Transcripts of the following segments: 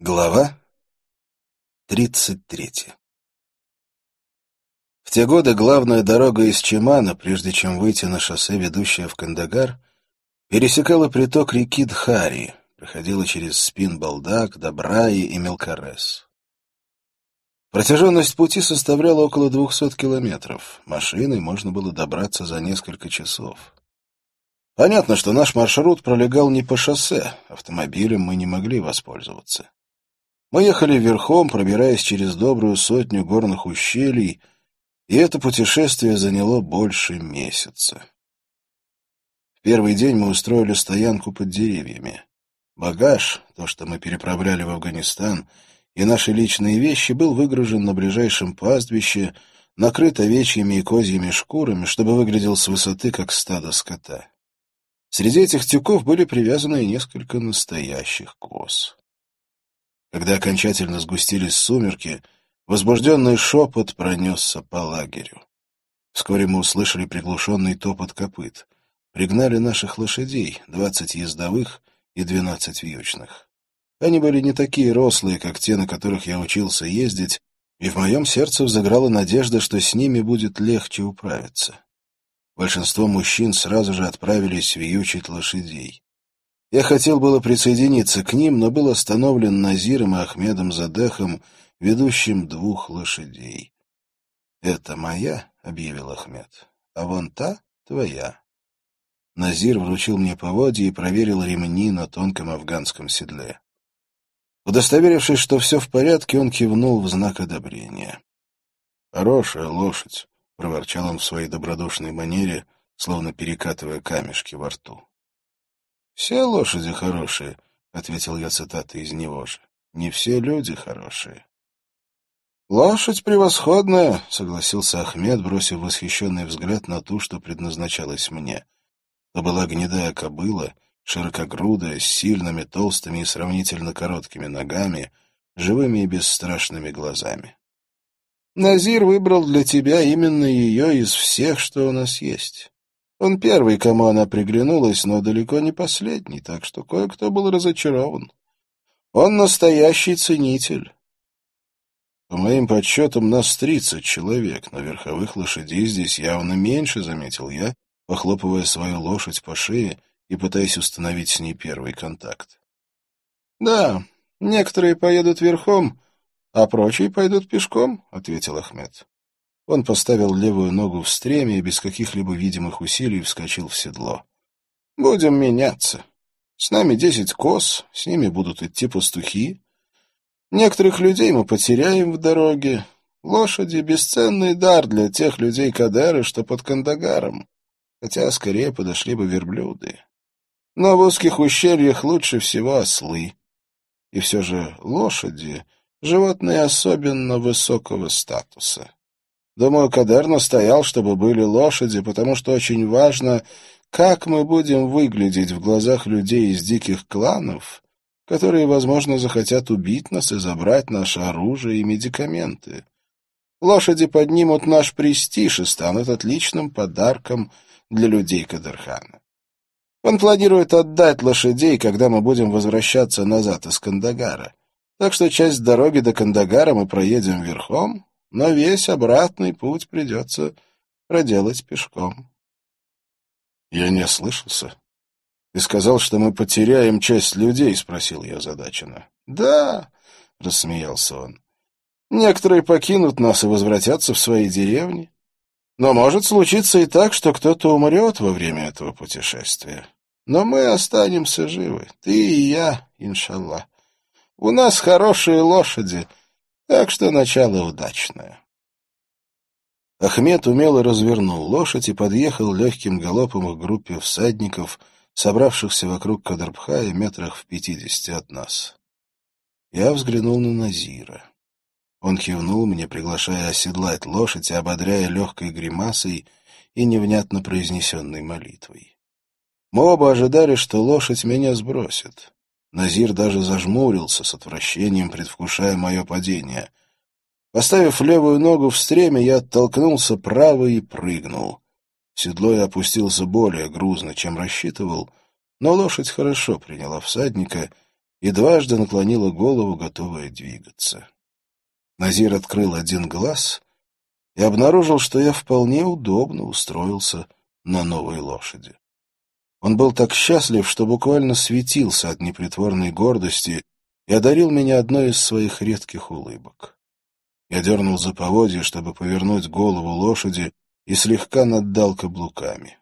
Глава 33 В те годы главная дорога из Чемана, прежде чем выйти на шоссе, ведущее в Кандагар, пересекала приток реки Дхари, проходила через Спин-Балдак, Добраи и Мелкарес. Протяженность пути составляла около 200 километров. Машиной можно было добраться за несколько часов. Понятно, что наш маршрут пролегал не по шоссе, автомобилем мы не могли воспользоваться. Мы ехали верхом, пробираясь через добрую сотню горных ущелий, и это путешествие заняло больше месяца. В первый день мы устроили стоянку под деревьями. Багаж, то, что мы переправляли в Афганистан, и наши личные вещи был выгружен на ближайшем пастбище, накрыт овечьими и козьими шкурами, чтобы выглядел с высоты, как стадо скота. Среди этих тюков были привязаны несколько настоящих коз. Когда окончательно сгустились сумерки, возбужденный шепот пронесся по лагерю. Вскоре мы услышали приглушенный топот копыт. Пригнали наших лошадей, двадцать ездовых и двенадцать вьючных. Они были не такие рослые, как те, на которых я учился ездить, и в моем сердце взыграла надежда, что с ними будет легче управиться. Большинство мужчин сразу же отправились вьючить лошадей. Я хотел было присоединиться к ним, но был остановлен Назиром и Ахмедом Задехом, ведущим двух лошадей. «Это моя», — объявил Ахмед, — «а вон та твоя». Назир вручил мне поводья и проверил ремни на тонком афганском седле. Удостоверившись, что все в порядке, он кивнул в знак одобрения. «Хорошая лошадь», — проворчал он в своей добродушной манере, словно перекатывая камешки во рту. «Все лошади хорошие», — ответил я цитатой из него же. «Не все люди хорошие». «Лошадь превосходная», — согласился Ахмед, бросив восхищенный взгляд на ту, что предназначалась мне. То была гнедая кобыла, широкогрудая, с сильными, толстыми и сравнительно короткими ногами, живыми и бесстрашными глазами. «Назир выбрал для тебя именно ее из всех, что у нас есть. Он первый, кому она приглянулась, но далеко не последний, так что кое-кто был разочарован. Он настоящий ценитель. По моим подсчетам, нас тридцать человек, но верховых лошадей здесь явно меньше, — заметил я, похлопывая свою лошадь по шее и пытаясь установить с ней первый контакт. — Да, некоторые поедут верхом, а прочие пойдут пешком, — ответил Ахмед. Он поставил левую ногу в стреме и без каких-либо видимых усилий вскочил в седло. «Будем меняться. С нами десять коз, с ними будут идти пастухи. Некоторых людей мы потеряем в дороге. Лошади — бесценный дар для тех людей Кадеры, что под Кандагаром, хотя скорее подошли бы верблюды. Но в узких ущельях лучше всего ослы. И все же лошади — животные особенно высокого статуса». Думаю, Кадер настоял, чтобы были лошади, потому что очень важно, как мы будем выглядеть в глазах людей из диких кланов, которые, возможно, захотят убить нас и забрать наше оружие и медикаменты. Лошади поднимут наш престиж и станут отличным подарком для людей Кадырхана. Он планирует отдать лошадей, когда мы будем возвращаться назад из Кандагара. Так что часть дороги до Кандагара мы проедем верхом, но весь обратный путь придется проделать пешком. — Я не ослышался. — Ты сказал, что мы потеряем часть людей? — спросил я озадаченно. — Да, — рассмеялся он. — Некоторые покинут нас и возвратятся в свои деревни. Но может случиться и так, что кто-то умрет во время этого путешествия. Но мы останемся живы, ты и я, иншаллах. У нас хорошие лошади — так что начало удачное. Ахмед умело развернул лошадь и подъехал легким галопом к группе всадников, собравшихся вокруг Кадрбхая метрах в пятидесяти от нас. Я взглянул на Назира. Он кивнул мне, приглашая оседлать лошадь и ободряя легкой гримасой и невнятно произнесенной молитвой. Мы оба ожидали, что лошадь меня сбросит. Назир даже зажмурился с отвращением, предвкушая мое падение. Поставив левую ногу в стреме, я оттолкнулся правой и прыгнул. Седло я опустился более грузно, чем рассчитывал, но лошадь хорошо приняла всадника, и дважды наклонила голову, готовая двигаться. Назир открыл один глаз и обнаружил, что я вполне удобно устроился на новой лошади. Он был так счастлив, что буквально светился от непритворной гордости и одарил меня одной из своих редких улыбок. Я дернул за поводья, чтобы повернуть голову лошади, и слегка наддал каблуками.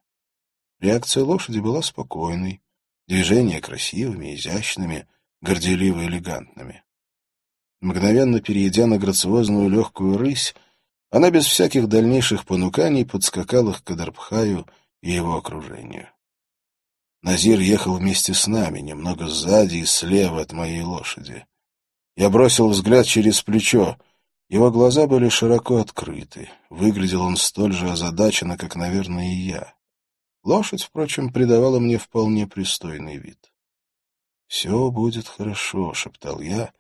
Реакция лошади была спокойной, движения красивыми, изящными, горделиво элегантными. Мгновенно перейдя на грациозную легкую рысь, она без всяких дальнейших понуканий подскакала к Кадарбхаю и его окружению. Назир ехал вместе с нами, немного сзади и слева от моей лошади. Я бросил взгляд через плечо. Его глаза были широко открыты. Выглядел он столь же озадаченно, как, наверное, и я. Лошадь, впрочем, придавала мне вполне пристойный вид. «Все будет хорошо», — шептал я,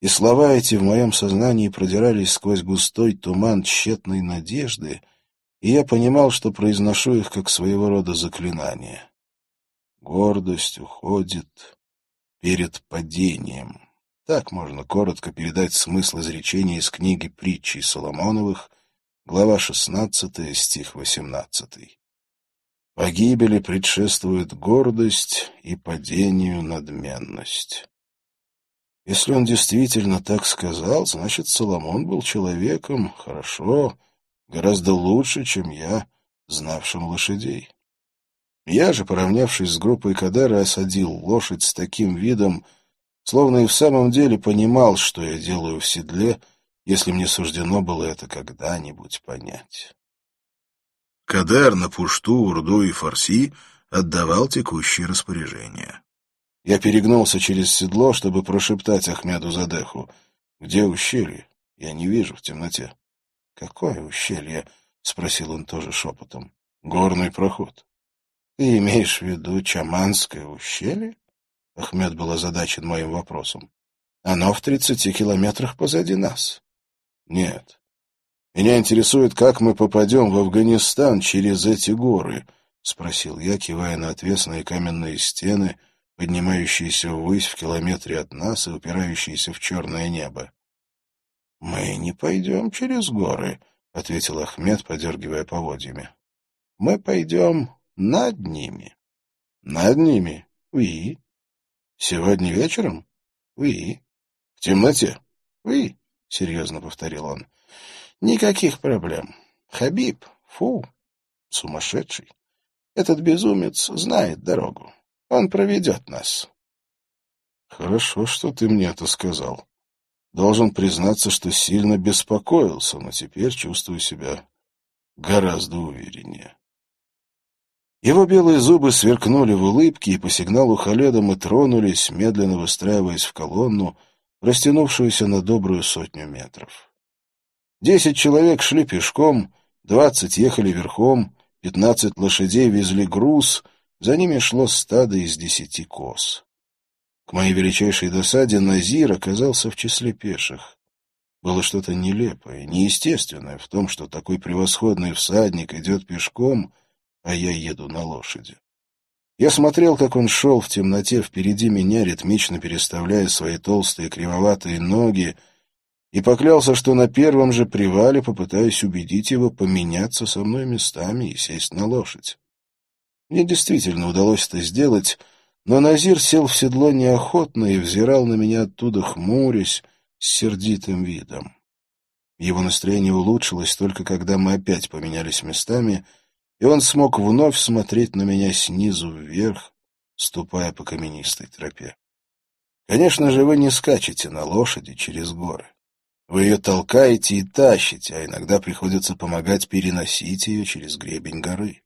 и слова эти в моем сознании продирались сквозь густой туман тщетной надежды, и я понимал, что произношу их как своего рода заклинание. Гордость уходит перед падением. Так можно коротко передать смысл изречения из книги притчи Соломоновых, глава 16, стих 18. Погибели предшествует гордость и падению надменность. Если он действительно так сказал, значит, Соломон был человеком, хорошо, гораздо лучше, чем я, знавшим лошадей. Я же, поравнявшись с группой Кадера, осадил лошадь с таким видом, словно и в самом деле понимал, что я делаю в седле, если мне суждено было это когда-нибудь понять. Кадер на пушту, урду и фарси отдавал текущие распоряжения. Я перегнулся через седло, чтобы прошептать Ахмеду Задеху. «Где ущелье? Я не вижу в темноте». «Какое ущелье?» — спросил он тоже шепотом. «Горный проход». «Ты имеешь в виду Чаманское ущелье?» Ахмед был озадачен моим вопросом. «Оно в тридцати километрах позади нас». «Нет, меня интересует, как мы попадем в Афганистан через эти горы, — спросил я, кивая на отвесные каменные стены, поднимающиеся ввысь в километре от нас и упирающиеся в черное небо. — Мы не пойдем через горы, — ответил Ахмед, подергивая поводьями. — Мы пойдем над ними. — Над ними? Уи. — Сегодня вечером? Уи. — В темноте? Уи, — серьезно повторил он. Никаких проблем. Хабиб, фу, сумасшедший. Этот безумец знает дорогу. Он проведет нас. Хорошо, что ты мне это сказал. Должен признаться, что сильно беспокоился, но теперь чувствую себя гораздо увереннее. Его белые зубы сверкнули в улыбке, и по сигналу Халеда мы тронулись, медленно выстраиваясь в колонну, растянувшуюся на добрую сотню метров. Десять человек шли пешком, двадцать ехали верхом, пятнадцать лошадей везли груз, за ними шло стадо из десяти коз. К моей величайшей досаде Назир оказался в числе пеших. Было что-то нелепое, неестественное в том, что такой превосходный всадник идет пешком, а я еду на лошади. Я смотрел, как он шел в темноте впереди меня, ритмично переставляя свои толстые кривоватые ноги, и поклялся, что на первом же привале попытаюсь убедить его поменяться со мной местами и сесть на лошадь. Мне действительно удалось это сделать, но Назир сел в седло неохотно и взирал на меня оттуда, хмурясь, с сердитым видом. Его настроение улучшилось только когда мы опять поменялись местами, и он смог вновь смотреть на меня снизу вверх, ступая по каменистой тропе. Конечно же, вы не скачете на лошади через горы. Вы ее толкаете и тащите, а иногда приходится помогать переносить ее через гребень горы.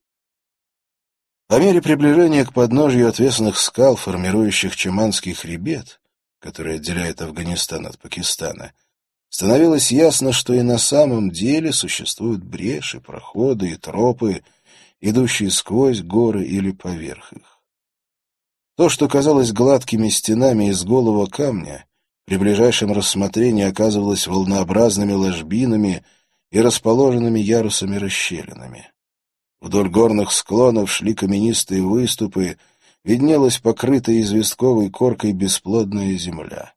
По мере приближения к подножью отвесных скал, формирующих Чеманский хребет, который отделяет Афганистан от Пакистана, становилось ясно, что и на самом деле существуют бреши, проходы и тропы, идущие сквозь горы или поверх их. То, что казалось гладкими стенами из голого камня, при ближайшем рассмотрении оказывалась волнообразными ложбинами и расположенными ярусами расщелинами. Вдоль горных склонов шли каменистые выступы, виднелась покрытая известковой коркой бесплодная земля.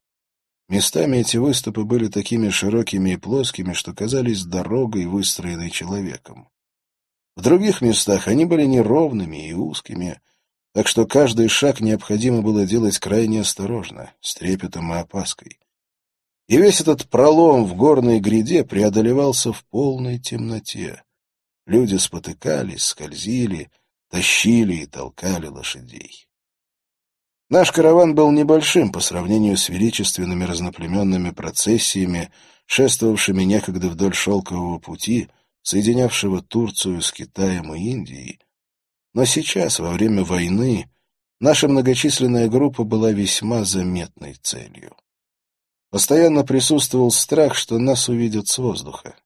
Местами эти выступы были такими широкими и плоскими, что казались дорогой, выстроенной человеком. В других местах они были неровными и узкими, так что каждый шаг необходимо было делать крайне осторожно, с трепетом и опаской. И весь этот пролом в горной гряде преодолевался в полной темноте. Люди спотыкались, скользили, тащили и толкали лошадей. Наш караван был небольшим по сравнению с величественными разноплеменными процессиями, шествовавшими некогда вдоль шелкового пути, соединявшего Турцию с Китаем и Индией, но сейчас, во время войны, наша многочисленная группа была весьма заметной целью. Постоянно присутствовал страх, что нас увидят с воздуха.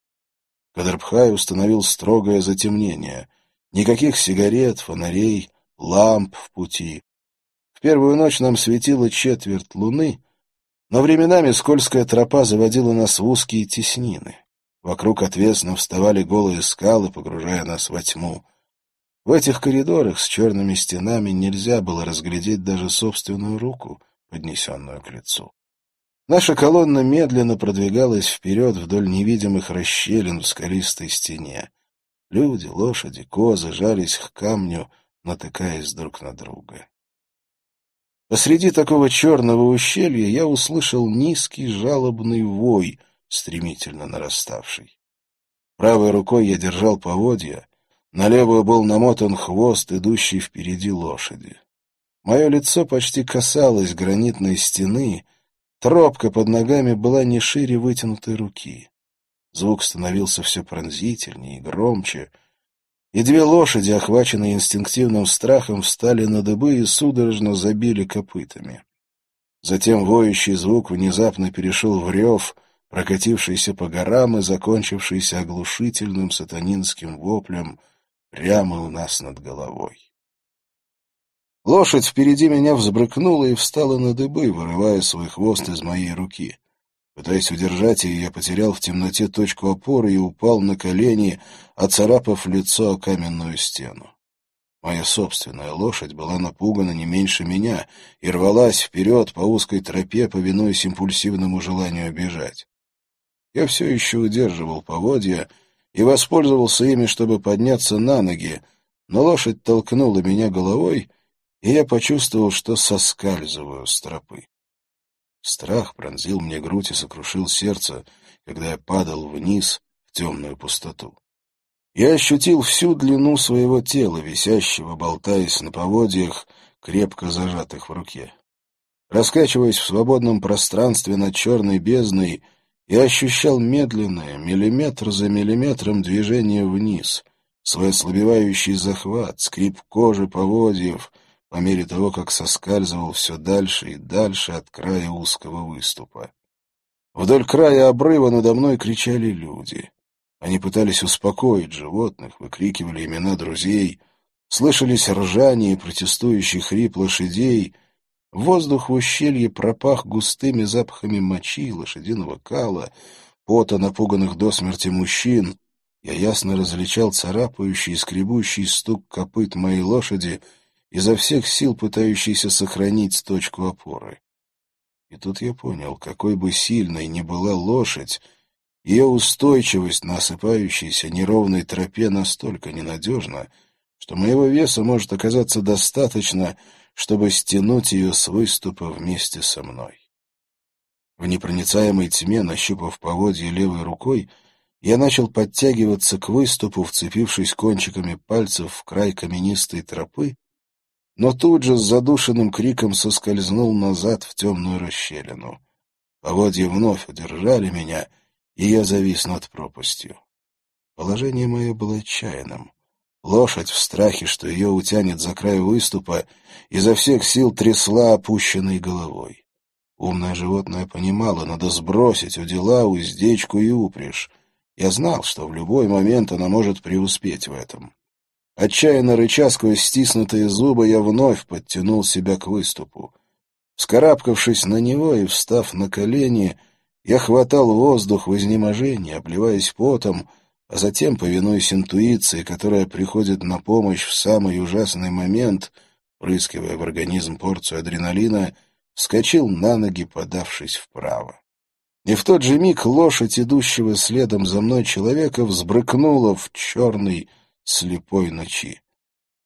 Кадрбхай установил строгое затемнение. Никаких сигарет, фонарей, ламп в пути. В первую ночь нам светило четверть луны, но временами скользкая тропа заводила нас в узкие теснины. Вокруг отвесно вставали голые скалы, погружая нас во тьму. В этих коридорах с черными стенами нельзя было разглядеть даже собственную руку, поднесенную к лицу. Наша колонна медленно продвигалась вперед вдоль невидимых расщелин в скалистой стене. Люди, лошади, козы жались к камню, натыкаясь друг на друга. Посреди такого черного ущелья я услышал низкий жалобный вой, стремительно нараставший. Правой рукой я держал поводья, на левую был намотан хвост, идущий впереди лошади. Мое лицо почти касалось гранитной стены, тропка под ногами была не шире вытянутой руки. Звук становился все пронзительнее и громче, и две лошади, охваченные инстинктивным страхом, встали на дыбы и судорожно забили копытами. Затем воющий звук внезапно перешел в рев, прокатившийся по горам и закончившийся оглушительным сатанинским воплем — прямо у нас над головой. Лошадь впереди меня взбрыкнула и встала на дыбы, вырывая свой хвост из моей руки. Пытаясь удержать ее, я потерял в темноте точку опоры и упал на колени, оцарапав лицо о каменную стену. Моя собственная лошадь была напугана не меньше меня и рвалась вперед по узкой тропе, повинуясь импульсивному желанию бежать. Я все еще удерживал поводья, и воспользовался ими, чтобы подняться на ноги, но лошадь толкнула меня головой, и я почувствовал, что соскальзываю с тропы. Страх пронзил мне грудь и сокрушил сердце, когда я падал вниз в темную пустоту. Я ощутил всю длину своего тела, висящего, болтаясь на поводьях, крепко зажатых в руке. Раскачиваясь в свободном пространстве над черной бездной, я ощущал медленное, миллиметр за миллиметром движение вниз, свой ослабевающий захват, скрип кожи поводьев, по мере того, как соскальзывал все дальше и дальше от края узкого выступа. Вдоль края обрыва надо мной кричали люди. Они пытались успокоить животных, выкрикивали имена друзей, слышались ржание и протестующий хрип лошадей — Воздух в ущелье пропах густыми запахами мочи, лошадиного кала, пота напуганных до смерти мужчин. Я ясно различал царапающий и скребущий стук копыт моей лошади, изо всех сил пытающийся сохранить точку опоры. И тут я понял, какой бы сильной ни была лошадь, ее устойчивость на осыпающейся неровной тропе настолько ненадежна, что моего веса может оказаться достаточно, чтобы стянуть ее с выступа вместе со мной. В непроницаемой тьме, нащупав поводье левой рукой, я начал подтягиваться к выступу, вцепившись кончиками пальцев в край каменистой тропы, но тут же с задушенным криком соскользнул назад в темную расщелину. Поводья вновь удержали меня, и я завис над пропастью. Положение мое было отчаянным. Лошадь в страхе, что ее утянет за край выступа, изо всех сил трясла опущенной головой. Умное животное понимало, надо сбросить у дела уздечку и упряжь. Я знал, что в любой момент она может преуспеть в этом. Отчаянно рыча сквозь стиснутые зубы, я вновь подтянул себя к выступу. Скарабкавшись на него и встав на колени, я хватал воздух в изнеможении, обливаясь потом — а затем, повинуясь интуиции, которая приходит на помощь в самый ужасный момент, впрыскивая в организм порцию адреналина, вскочил на ноги, подавшись вправо. И в тот же миг лошадь, идущего следом за мной человека, взбрыкнула в черной слепой ночи.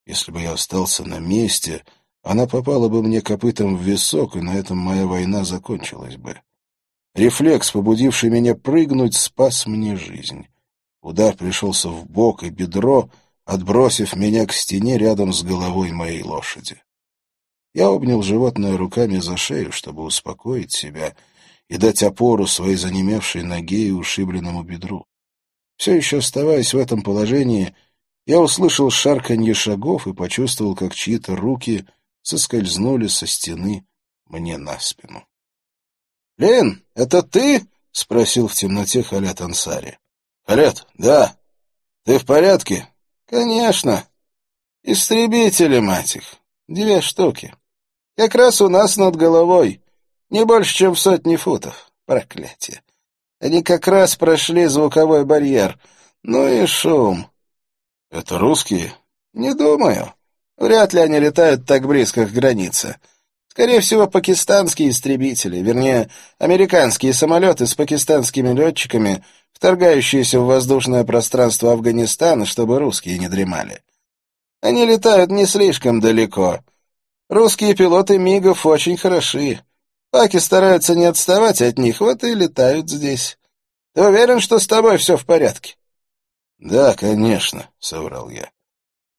Если бы я остался на месте, она попала бы мне копытом в висок, и на этом моя война закончилась бы. Рефлекс, побудивший меня прыгнуть, спас мне жизнь. Удар пришелся в бок и бедро, отбросив меня к стене рядом с головой моей лошади. Я обнял животное руками за шею, чтобы успокоить себя и дать опору своей занемевшей ноге и ушибленному бедру. Все еще оставаясь в этом положении, я услышал шарканье шагов и почувствовал, как чьи-то руки соскользнули со стены мне на спину. — Лин, это ты? — спросил в темноте Халят Ансари. — Халят, да. Ты в порядке? — Конечно. Истребители, мать их. Две штуки. Как раз у нас над головой. Не больше, чем в сотни футов. Проклятие. Они как раз прошли звуковой барьер. Ну и шум. — Это русские? — Не думаю. Вряд ли они летают так близко к границе. Скорее всего, пакистанские истребители, вернее, американские самолеты с пакистанскими летчиками, вторгающиеся в воздушное пространство Афганистана, чтобы русские не дремали. Они летают не слишком далеко. Русские пилоты МИГов очень хороши. Паки стараются не отставать от них, вот и летают здесь. Ты уверен, что с тобой все в порядке? — Да, конечно, — соврал я.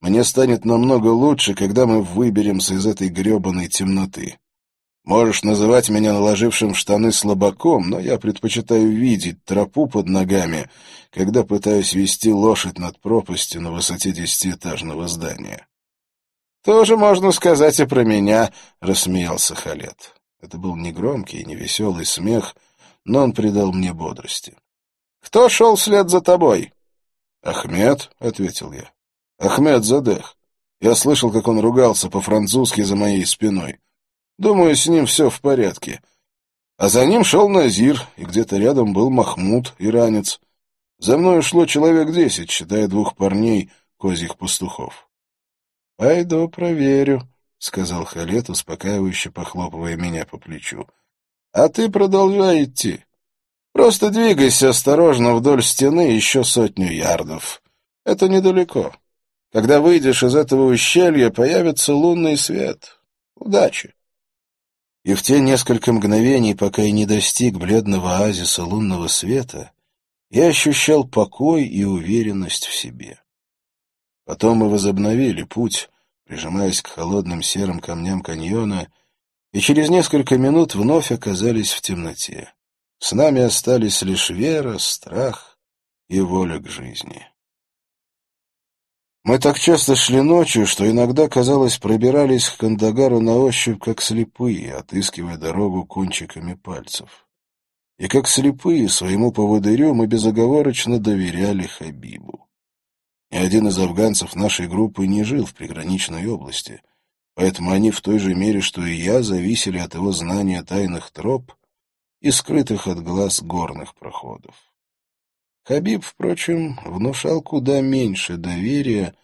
Мне станет намного лучше, когда мы выберемся из этой гребаной темноты. Можешь называть меня наложившим штаны слабаком, но я предпочитаю видеть тропу под ногами, когда пытаюсь вести лошадь над пропастью на высоте десятиэтажного здания. — Тоже можно сказать и про меня, — рассмеялся Халет. Это был негромкий и невеселый смех, но он придал мне бодрости. — Кто шел вслед за тобой? — Ахмед, — ответил я. — Ахмед Задех. Я слышал, как он ругался по-французски за моей спиной. Думаю, с ним все в порядке. А за ним шел Назир, и где-то рядом был Махмуд, иранец. За мной шло человек десять, считая двух парней, козьих пастухов. — Пойду проверю, — сказал Халет, успокаивающе похлопывая меня по плечу. — А ты продолжай идти. Просто двигайся осторожно вдоль стены еще сотню ярдов. Это недалеко. Когда выйдешь из этого ущелья, появится лунный свет. Удачи! И в те несколько мгновений, пока я не достиг бледного оазиса лунного света, я ощущал покой и уверенность в себе. Потом мы возобновили путь, прижимаясь к холодным серым камням каньона, и через несколько минут вновь оказались в темноте. С нами остались лишь вера, страх и воля к жизни. Мы так часто шли ночью, что иногда, казалось, пробирались к Кандагару на ощупь, как слепые, отыскивая дорогу кончиками пальцев. И как слепые своему поводырю мы безоговорочно доверяли Хабибу. Ни один из афганцев нашей группы не жил в приграничной области, поэтому они в той же мере, что и я, зависели от его знания тайных троп и скрытых от глаз горных проходов. Хабиб, впрочем, внушал куда меньше доверия,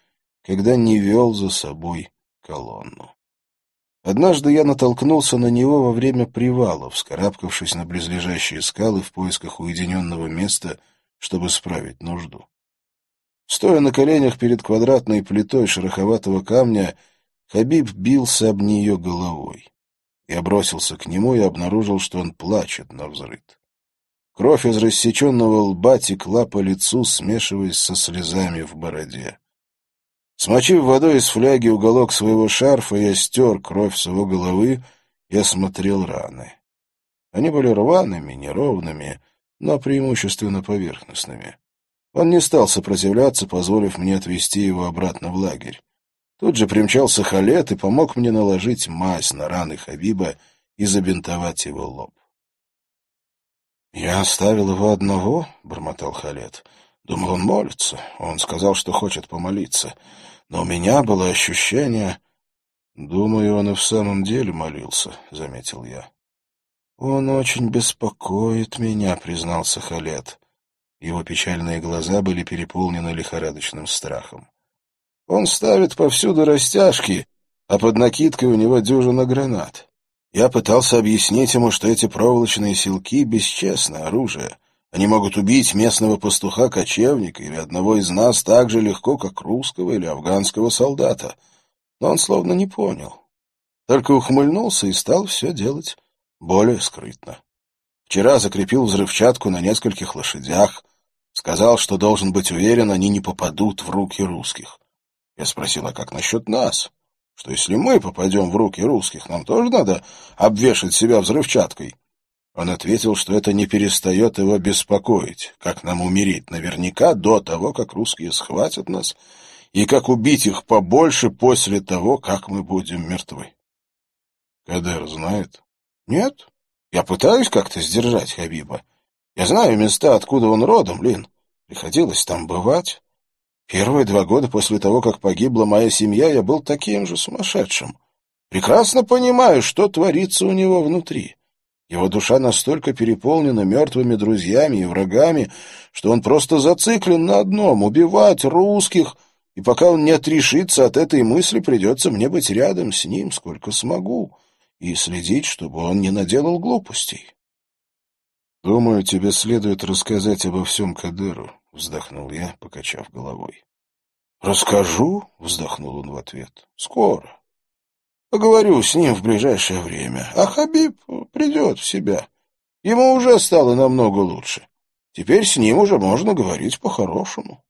когда не вел за собой колонну. Однажды я натолкнулся на него во время привала, вскарабкавшись на близлежащие скалы в поисках уединенного места, чтобы справить нужду. Стоя на коленях перед квадратной плитой шероховатого камня, Хабиб бился об нее головой. Я бросился к нему и обнаружил, что он плачет на взрыд. Кровь из рассеченного лба текла по лицу, смешиваясь со слезами в бороде. Смочив водой из фляги уголок своего шарфа, я стер кровь с его головы и осмотрел раны. Они были рваными, неровными, но преимущественно поверхностными. Он не стал сопротивляться, позволив мне отвезти его обратно в лагерь. Тут же примчался Халет и помог мне наложить мазь на раны Хабиба и забинтовать его лоб. «Я оставил его одного», — бормотал Халет. «Думал, он молится. Он сказал, что хочет помолиться. Но у меня было ощущение...» «Думаю, он и в самом деле молился», — заметил я. «Он очень беспокоит меня», — признался Халет. Его печальные глаза были переполнены лихорадочным страхом. «Он ставит повсюду растяжки а под накидкой у него дюжина гранат. Я пытался объяснить ему, что эти проволочные силки — бесчестное оружие. Они могут убить местного пастуха-кочевника или одного из нас так же легко, как русского или афганского солдата. Но он словно не понял. Только ухмыльнулся и стал все делать более скрытно. Вчера закрепил взрывчатку на нескольких лошадях, сказал, что должен быть уверен, они не попадут в руки русских. Я спросил, а как насчет нас? Что если мы попадем в руки русских, нам тоже надо обвешать себя взрывчаткой? Он ответил, что это не перестает его беспокоить, как нам умереть наверняка до того, как русские схватят нас, и как убить их побольше после того, как мы будем мертвы. Кадер знает? Нет. Я пытаюсь как-то сдержать Хабиба. Я знаю места, откуда он родом, Лин. Приходилось там бывать. Первые два года после того, как погибла моя семья, я был таким же сумасшедшим. Прекрасно понимаю, что творится у него внутри. Его душа настолько переполнена мертвыми друзьями и врагами, что он просто зациклен на одном — убивать русских, и пока он не отрешится от этой мысли, придется мне быть рядом с ним, сколько смогу, и следить, чтобы он не наделал глупостей. «Думаю, тебе следует рассказать обо всем Кадыру», — вздохнул я, покачав головой. «Расскажу», — вздохнул он в ответ, — «скоро». Поговорю с ним в ближайшее время. А Хабиб придет в себя. Ему уже стало намного лучше. Теперь с ним уже можно говорить по-хорошему.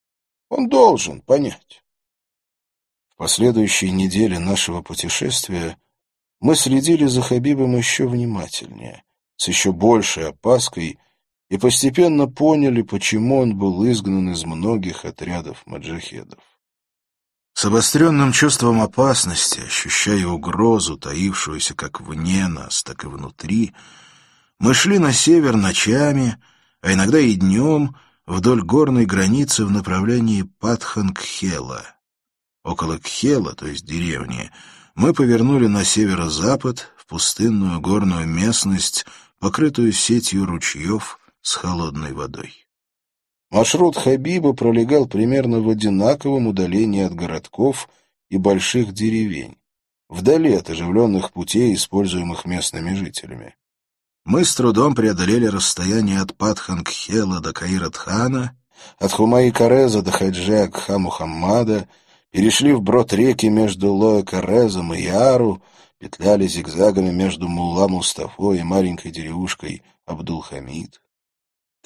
Он должен понять. В последующие недели нашего путешествия мы следили за Хабибом еще внимательнее, с еще большей опаской, и постепенно поняли, почему он был изгнан из многих отрядов маджахедов. С обостренным чувством опасности, ощущая угрозу, таившуюся как вне нас, так и внутри, мы шли на север ночами, а иногда и днем, вдоль горной границы в направлении Патхангхела. Около Кхела, то есть деревни, мы повернули на северо-запад, в пустынную горную местность, покрытую сетью ручьев с холодной водой. Маршрут Хабиба пролегал примерно в одинаковом удалении от городков и больших деревень, вдали от оживленных путей, используемых местными жителями. Мы с трудом преодолели расстояние от Патхангхела до Каиратхана, от Хумаи-Кареза до Хаджи Акха-Мухаммада, перешли вброд реки между Лоя-Карезом и Яру, петляли зигзагами между Мулла-Мустафо и маленькой деревушкой Абдул-Хамид.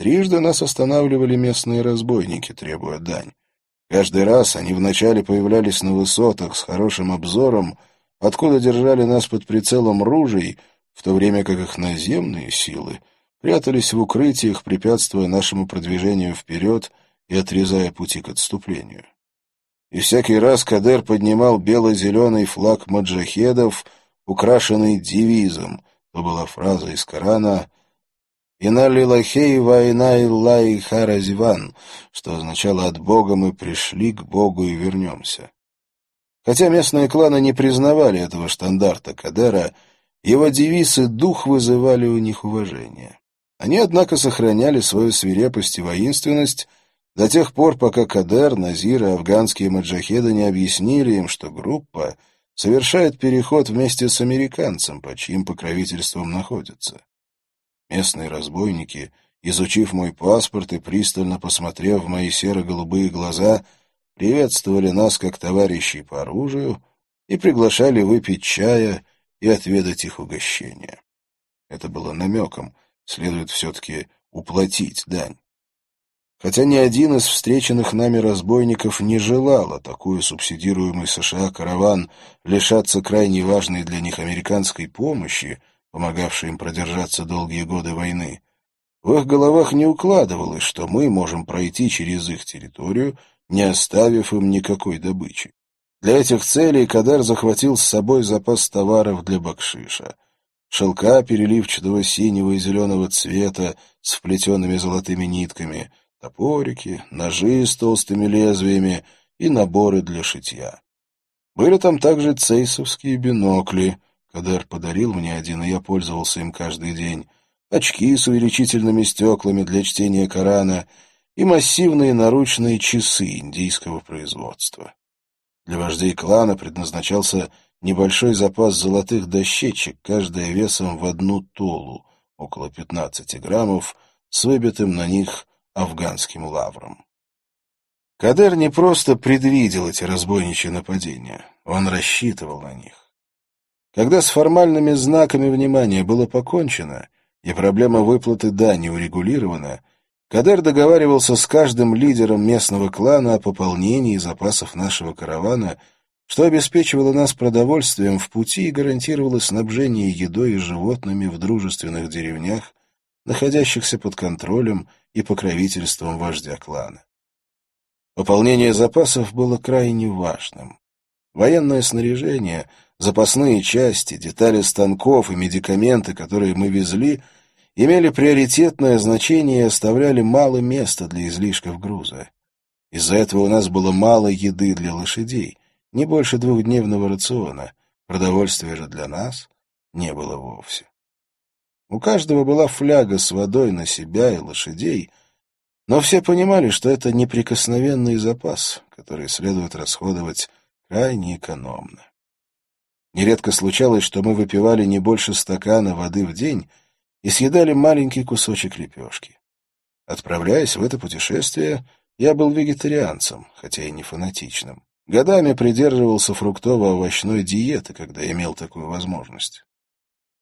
Трижды нас останавливали местные разбойники, требуя дань. Каждый раз они вначале появлялись на высотах с хорошим обзором, откуда держали нас под прицелом ружей, в то время как их наземные силы прятались в укрытиях, препятствуя нашему продвижению вперед и отрезая пути к отступлению. И всякий раз Кадер поднимал бело-зеленый флаг маджахедов, украшенный девизом, то была фраза из Корана «Ина лилахей вайна иллай харазиван», что означало «от Бога мы пришли, к Богу и вернемся». Хотя местные кланы не признавали этого штандарта Кадера, его девиз и дух вызывали у них уважение. Они, однако, сохраняли свою свирепость и воинственность до тех пор, пока Кадер, Назир и афганские маджахеды не объяснили им, что группа совершает переход вместе с американцем, под чьим покровительством находится. Местные разбойники, изучив мой паспорт и пристально посмотрев в мои серо-голубые глаза, приветствовали нас как товарищей по оружию и приглашали выпить чая и отведать их угощения. Это было намеком, следует все-таки уплатить дань. Хотя ни один из встреченных нами разбойников не желал, такую субсидируемый США караван лишаться крайне важной для них американской помощи, помогавший им продержаться долгие годы войны, в их головах не укладывалось, что мы можем пройти через их территорию, не оставив им никакой добычи. Для этих целей Кадар захватил с собой запас товаров для бакшиша. Шелка переливчатого синего и зеленого цвета с вплетенными золотыми нитками, топорики, ножи с толстыми лезвиями и наборы для шитья. Были там также цейсовские бинокли — Кадер подарил мне один, и я пользовался им каждый день. Очки с увеличительными стеклами для чтения Корана и массивные наручные часы индийского производства. Для вождей клана предназначался небольшой запас золотых дощечек, каждая весом в одну толу, около 15 граммов, с выбитым на них афганским лавром. Кадер не просто предвидел эти разбойничьи нападения, он рассчитывал на них. Когда с формальными знаками внимания было покончено, и проблема выплаты дани урегулирована, Кадер договаривался с каждым лидером местного клана о пополнении запасов нашего каравана, что обеспечивало нас продовольствием в пути и гарантировало снабжение едой и животными в дружественных деревнях, находящихся под контролем и покровительством вождя клана. Пополнение запасов было крайне важным. Военное снаряжение, запасные части, детали станков и медикаменты, которые мы везли, имели приоритетное значение и оставляли мало места для излишков груза. Из-за этого у нас было мало еды для лошадей, не больше двухдневного рациона, продовольствия же для нас не было вовсе. У каждого была фляга с водой на себя и лошадей, но все понимали, что это неприкосновенный запас, который следует расходовать крайне экономно. Нередко случалось, что мы выпивали не больше стакана воды в день и съедали маленький кусочек лепешки. Отправляясь в это путешествие, я был вегетарианцем, хотя и не фанатичным. Годами придерживался фруктово-овощной диеты, когда имел такую возможность.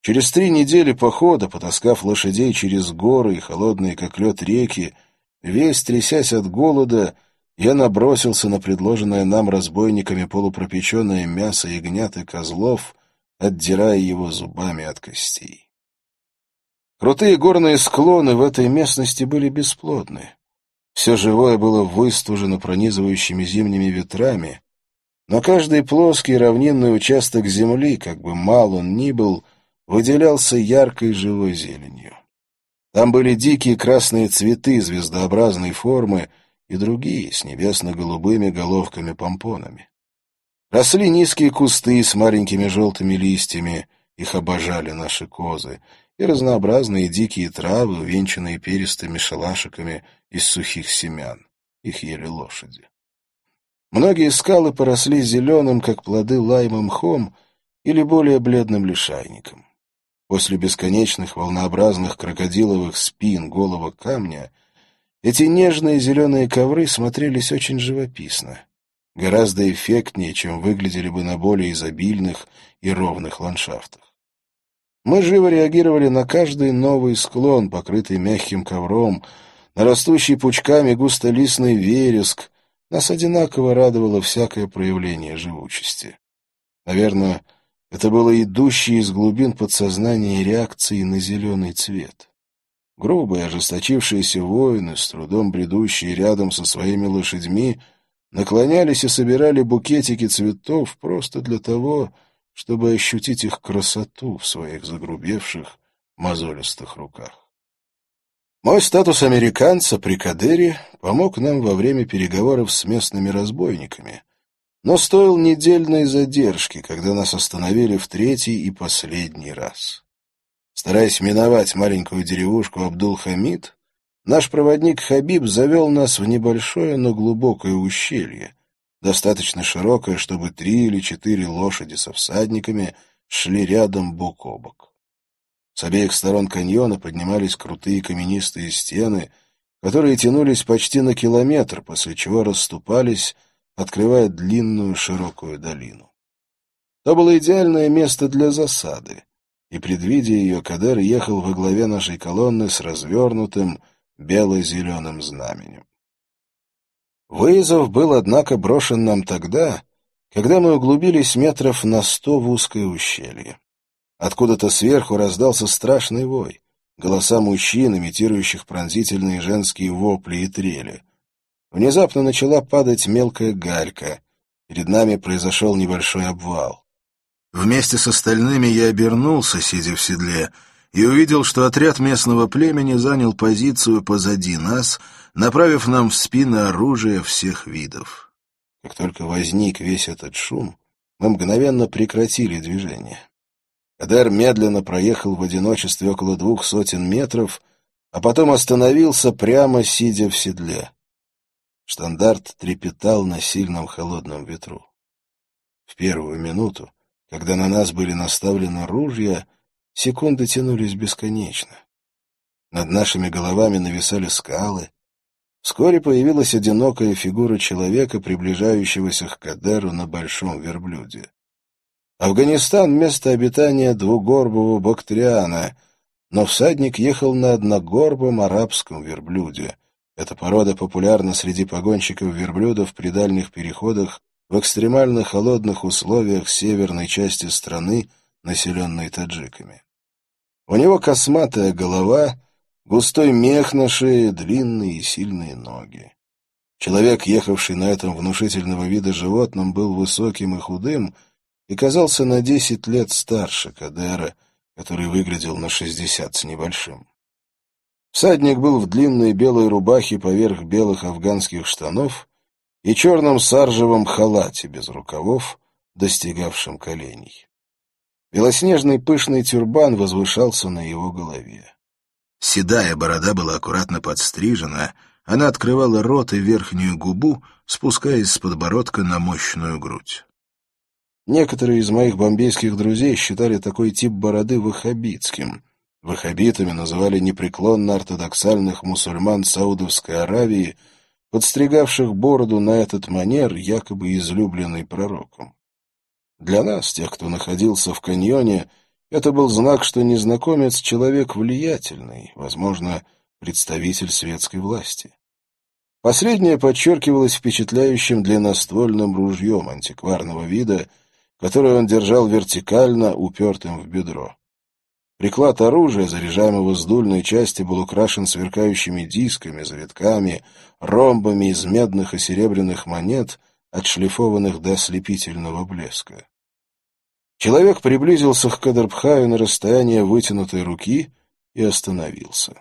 Через три недели похода, потаскав лошадей через горы и холодные, как лед, реки, весь трясясь от голода, я набросился на предложенное нам разбойниками полупропеченное мясо ягнят и козлов, отдирая его зубами от костей. Крутые горные склоны в этой местности были бесплодны. Все живое было выстужено пронизывающими зимними ветрами, но каждый плоский равнинный участок земли, как бы мал он ни был, выделялся яркой живой зеленью. Там были дикие красные цветы звездообразной формы, и другие с небесно-голубыми головками-помпонами. Росли низкие кусты с маленькими желтыми листьями, их обожали наши козы, и разнообразные дикие травы, увенчанные перистыми шалашиками из сухих семян. Их ели лошади. Многие скалы поросли зеленым, как плоды лаймом мхом или более бледным лишайником. После бесконечных волнообразных крокодиловых спин голого камня — эти нежные зеленые ковры смотрелись очень живописно, гораздо эффектнее, чем выглядели бы на более изобильных и ровных ландшафтах. Мы живо реагировали на каждый новый склон, покрытый мягким ковром, на растущий пучками густолистный вереск. Нас одинаково радовало всякое проявление живучести. Наверное, это было идущее из глубин подсознания реакции на зеленый цвет. Грубые, ожесточившиеся воины, с трудом бредущие рядом со своими лошадьми, наклонялись и собирали букетики цветов просто для того, чтобы ощутить их красоту в своих загрубевших, мозолистых руках. Мой статус американца при Кадере помог нам во время переговоров с местными разбойниками, но стоил недельной задержки, когда нас остановили в третий и последний раз. Стараясь миновать маленькую деревушку Абдул-Хамид, наш проводник Хабиб завел нас в небольшое, но глубокое ущелье, достаточно широкое, чтобы три или четыре лошади со всадниками шли рядом бок о бок. С обеих сторон каньона поднимались крутые каменистые стены, которые тянулись почти на километр, после чего расступались, открывая длинную широкую долину. То было идеальное место для засады, и, предвидя ее, Кадер ехал во главе нашей колонны с развернутым бело-зеленым знаменем. Вызов был, однако, брошен нам тогда, когда мы углубились метров на сто в узкое ущелье. Откуда-то сверху раздался страшный вой, голоса мужчин, имитирующих пронзительные женские вопли и трели. Внезапно начала падать мелкая галька. Перед нами произошел небольшой обвал. Вместе с остальными я обернулся, сидя в седле, и увидел, что отряд местного племени занял позицию позади нас, направив нам в спины оружие всех видов. Как только возник весь этот шум, мы мгновенно прекратили движение. Кадар медленно проехал в одиночестве около двух сотен метров, а потом остановился прямо сидя в седле. Штандарт трепетал на сильном холодном ветру. В первую минуту когда на нас были наставлены ружья, секунды тянулись бесконечно. Над нашими головами нависали скалы. Вскоре появилась одинокая фигура человека, приближающегося к Кадеру на большом верблюде. Афганистан — место обитания двугорбого бактриана, но всадник ехал на одногорбом арабском верблюде. Эта порода популярна среди погонщиков верблюдов при дальних переходах в экстремально холодных условиях северной части страны, населенной таджиками. У него косматая голова, густой мех на шее, длинные и сильные ноги. Человек, ехавший на этом внушительного вида животном, был высоким и худым — и казался на десять лет старше Кадера, который выглядел на шестьдесят с небольшим. Всадник был в длинной белой рубахе поверх белых афганских штанов и черном саржевом халате без рукавов, достигавшем коленей. Белоснежный пышный тюрбан возвышался на его голове. Седая борода была аккуратно подстрижена, она открывала рот и верхнюю губу, спускаясь с подбородка на мощную грудь. Некоторые из моих бомбейских друзей считали такой тип бороды ваххабитским. Ваххабитами называли непреклонно ортодоксальных мусульман Саудовской Аравии, подстригавших бороду на этот манер, якобы излюбленный пророком. Для нас, тех, кто находился в каньоне, это был знак, что незнакомец — человек влиятельный, возможно, представитель светской власти. Последнее подчеркивалось впечатляющим длинноствольным ружьем антикварного вида — которое он держал вертикально, упертым в бедро. Приклад оружия, заряжаемого с дульной части, был украшен сверкающими дисками, завитками, ромбами из медных и серебряных монет, отшлифованных до ослепительного блеска. Человек приблизился к Кадрбхаю на расстояние вытянутой руки и остановился.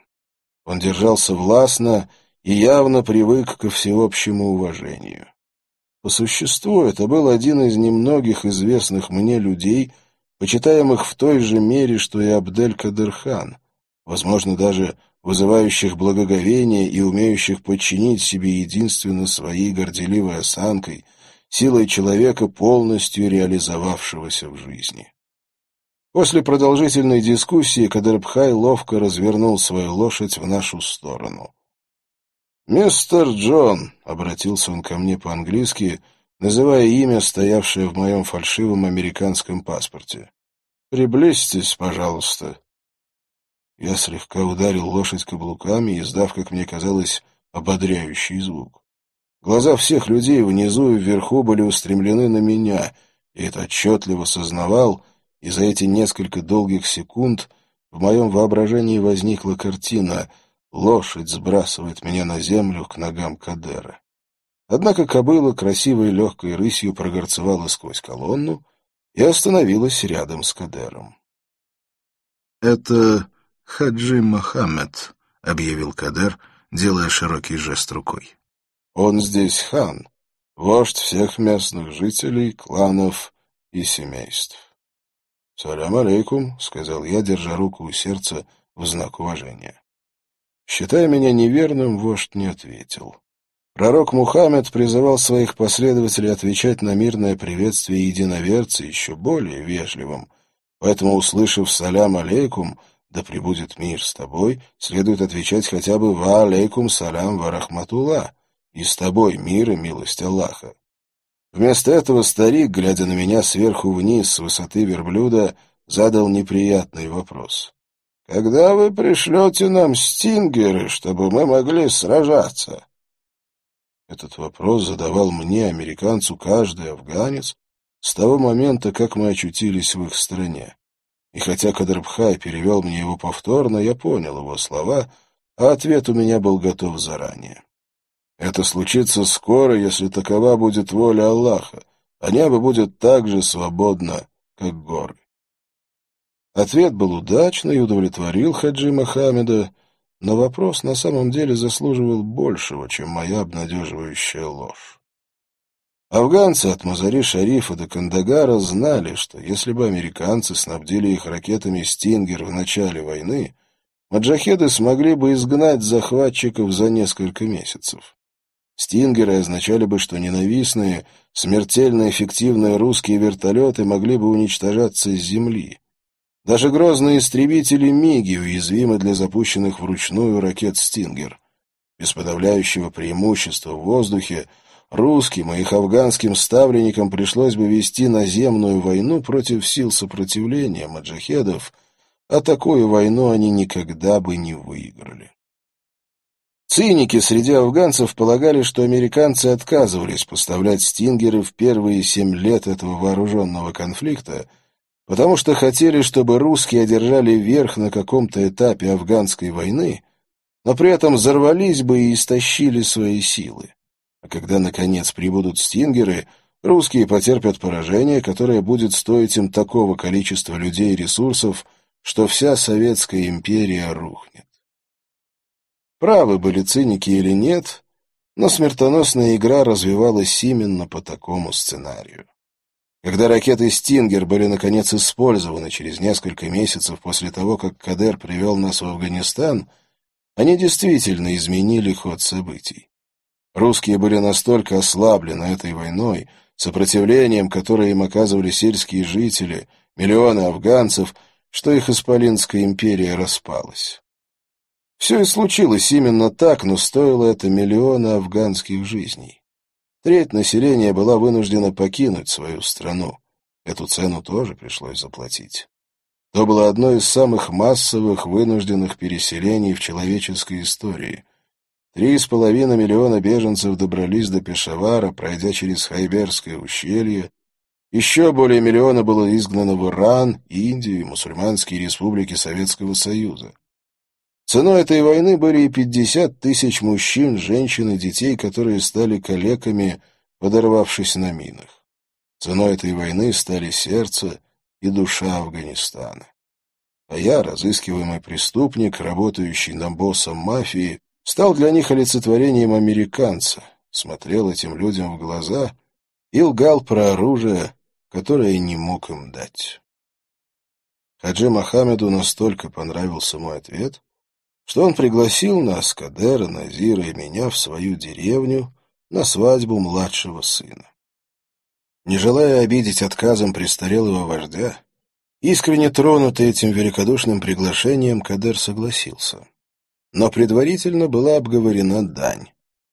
Он держался властно и явно привык ко всеобщему уважению. По существу это был один из немногих известных мне людей, почитаемых в той же мере, что и Абдель-Кадырхан, возможно, даже вызывающих благоговение и умеющих подчинить себе единственно своей горделивой осанкой, силой человека, полностью реализовавшегося в жизни. После продолжительной дискуссии Кадырбхай ловко развернул свою лошадь в нашу сторону. «Мистер Джон», — обратился он ко мне по-английски, называя имя, стоявшее в моем фальшивом американском паспорте. «Приблизьтесь, пожалуйста». Я слегка ударил лошадь каблуками, издав, как мне казалось, ободряющий звук. Глаза всех людей внизу и вверху были устремлены на меня, и это отчетливо сознавал, и за эти несколько долгих секунд в моем воображении возникла картина — Лошадь сбрасывает меня на землю к ногам Кадера. Однако кобыла красивой легкой рысью прогорцевала сквозь колонну и остановилась рядом с Кадером. — Это Хаджи Мохаммед, — объявил Кадер, делая широкий жест рукой. — Он здесь хан, вождь всех местных жителей, кланов и семейств. — Салям алейкум, — сказал я, держа руку у сердца в знак уважения. Считая меня неверным, вождь не ответил. Пророк Мухаммед призывал своих последователей отвечать на мирное приветствие единоверца еще более вежливым. Поэтому, услышав «салям алейкум», «да пребудет мир с тобой», следует отвечать хотя бы «ва алейкум салям ва рахматулла» и «с тобой мир и милость Аллаха». Вместо этого старик, глядя на меня сверху вниз с высоты верблюда, задал неприятный вопрос. Когда вы пришлете нам стингеры, чтобы мы могли сражаться? Этот вопрос задавал мне, американцу, каждый афганец с того момента, как мы очутились в их стране. И хотя Кадрбхай перевел мне его повторно, я понял его слова, а ответ у меня был готов заранее. Это случится скоро, если такова будет воля Аллаха, а небо будет так же свободно, как горы. Ответ был удачный и удовлетворил Хаджи Мохаммеда, но вопрос на самом деле заслуживал большего, чем моя обнадеживающая ложь. Афганцы от Мазари-Шарифа до Кандагара знали, что если бы американцы снабдили их ракетами «Стингер» в начале войны, маджахеды смогли бы изгнать захватчиков за несколько месяцев. Стингеры означали бы, что ненавистные, смертельно эффективные русские вертолеты могли бы уничтожаться с земли. Даже грозные истребители МиГи уязвимы для запущенных вручную ракет «Стингер». Без подавляющего преимущества в воздухе русским и их афганским ставленникам пришлось бы вести наземную войну против сил сопротивления маджахедов, а такую войну они никогда бы не выиграли. Циники среди афганцев полагали, что американцы отказывались поставлять «Стингеры» в первые семь лет этого вооруженного конфликта, потому что хотели, чтобы русские одержали верх на каком-то этапе афганской войны, но при этом взорвались бы и истощили свои силы. А когда, наконец, прибудут «Стингеры», русские потерпят поражение, которое будет стоить им такого количества людей и ресурсов, что вся Советская империя рухнет. Правы были циники или нет, но смертоносная игра развивалась именно по такому сценарию. Когда ракеты «Стингер» были наконец использованы через несколько месяцев после того, как Кадер привел нас в Афганистан, они действительно изменили ход событий. Русские были настолько ослаблены этой войной, сопротивлением, которое им оказывали сельские жители, миллионы афганцев, что их Исполинская империя распалась. Все и случилось именно так, но стоило это миллионы афганских жизней. Треть населения была вынуждена покинуть свою страну. Эту цену тоже пришлось заплатить. То было одно из самых массовых вынужденных переселений в человеческой истории. Три с половиной миллиона беженцев добрались до Пешавара, пройдя через Хайберское ущелье. Еще более миллиона было изгнано в Иран, Индию и мусульманские республики Советского Союза. Ценой этой войны были и 50 тысяч мужчин, женщин и детей, которые стали калеками, подорвавшись на минах. Ценой этой войны стали сердце и душа Афганистана. А я, разыскиваемый преступник, работающий на боссом мафии, стал для них олицетворением американца, смотрел этим людям в глаза и лгал про оружие, которое не мог им дать. Хаджи Мохаммеду настолько понравился мой ответ, что он пригласил нас, Кадера, Назира и меня, в свою деревню на свадьбу младшего сына. Не желая обидеть отказом престарелого вождя, искренне тронутый этим великодушным приглашением, Кадер согласился. Но предварительно была обговорена дань.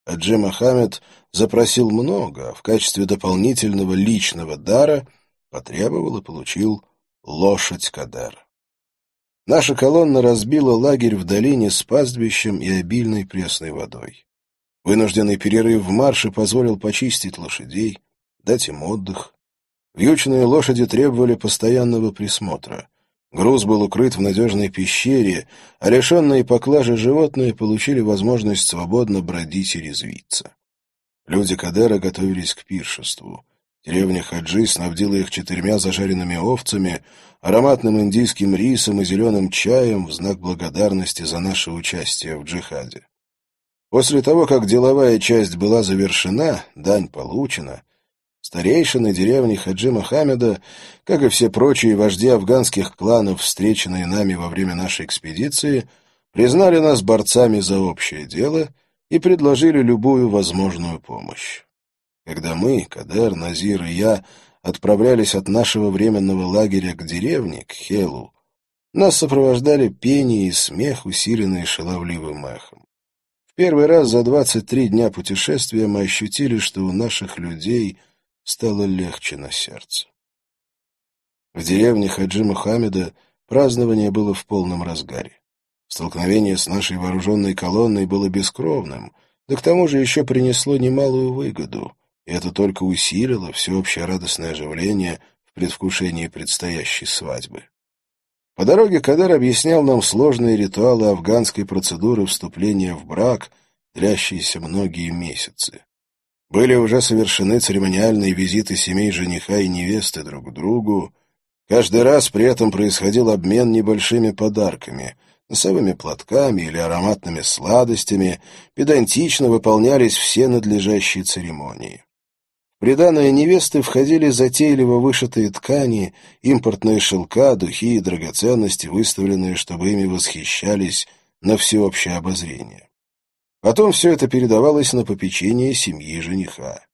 Аджи Мохаммед запросил много, а в качестве дополнительного личного дара потребовал и получил лошадь Кадера. Наша колонна разбила лагерь в долине с пастбищем и обильной пресной водой. Вынужденный перерыв в марше позволил почистить лошадей, дать им отдых. Вьючные лошади требовали постоянного присмотра. Груз был укрыт в надежной пещере, а лишенные поклажи животные получили возможность свободно бродить и резвиться. Люди Кадера готовились к пиршеству. Деревня Хаджи снабдила их четырьмя зажаренными овцами, ароматным индийским рисом и зеленым чаем в знак благодарности за наше участие в джихаде. После того, как деловая часть была завершена, дань получена, старейшины деревни Хаджи Мохаммеда, как и все прочие вожди афганских кланов, встреченные нами во время нашей экспедиции, признали нас борцами за общее дело и предложили любую возможную помощь. Когда мы, Кадер, Назир и я, отправлялись от нашего временного лагеря к деревне, к Хелу, нас сопровождали пение и смех, усиленные шаловливым эхом. В первый раз за двадцать три дня путешествия мы ощутили, что у наших людей стало легче на сердце. В деревне Хаджи Мухаммеда празднование было в полном разгаре. Столкновение с нашей вооруженной колонной было бескровным, да к тому же еще принесло немалую выгоду — и это только усилило всеобщее радостное оживление в предвкушении предстоящей свадьбы. По дороге Кадар объяснял нам сложные ритуалы афганской процедуры вступления в брак, длящиеся многие месяцы. Были уже совершены церемониальные визиты семей жениха и невесты друг к другу. Каждый раз при этом происходил обмен небольшими подарками — носовыми платками или ароматными сладостями, педантично выполнялись все надлежащие церемонии приданное невесты входили затейливо вышитые ткани, импортные шелка, духи и драгоценности, выставленные, чтобы ими восхищались на всеобщее обозрение. Потом все это передавалось на попечение семьи жениха.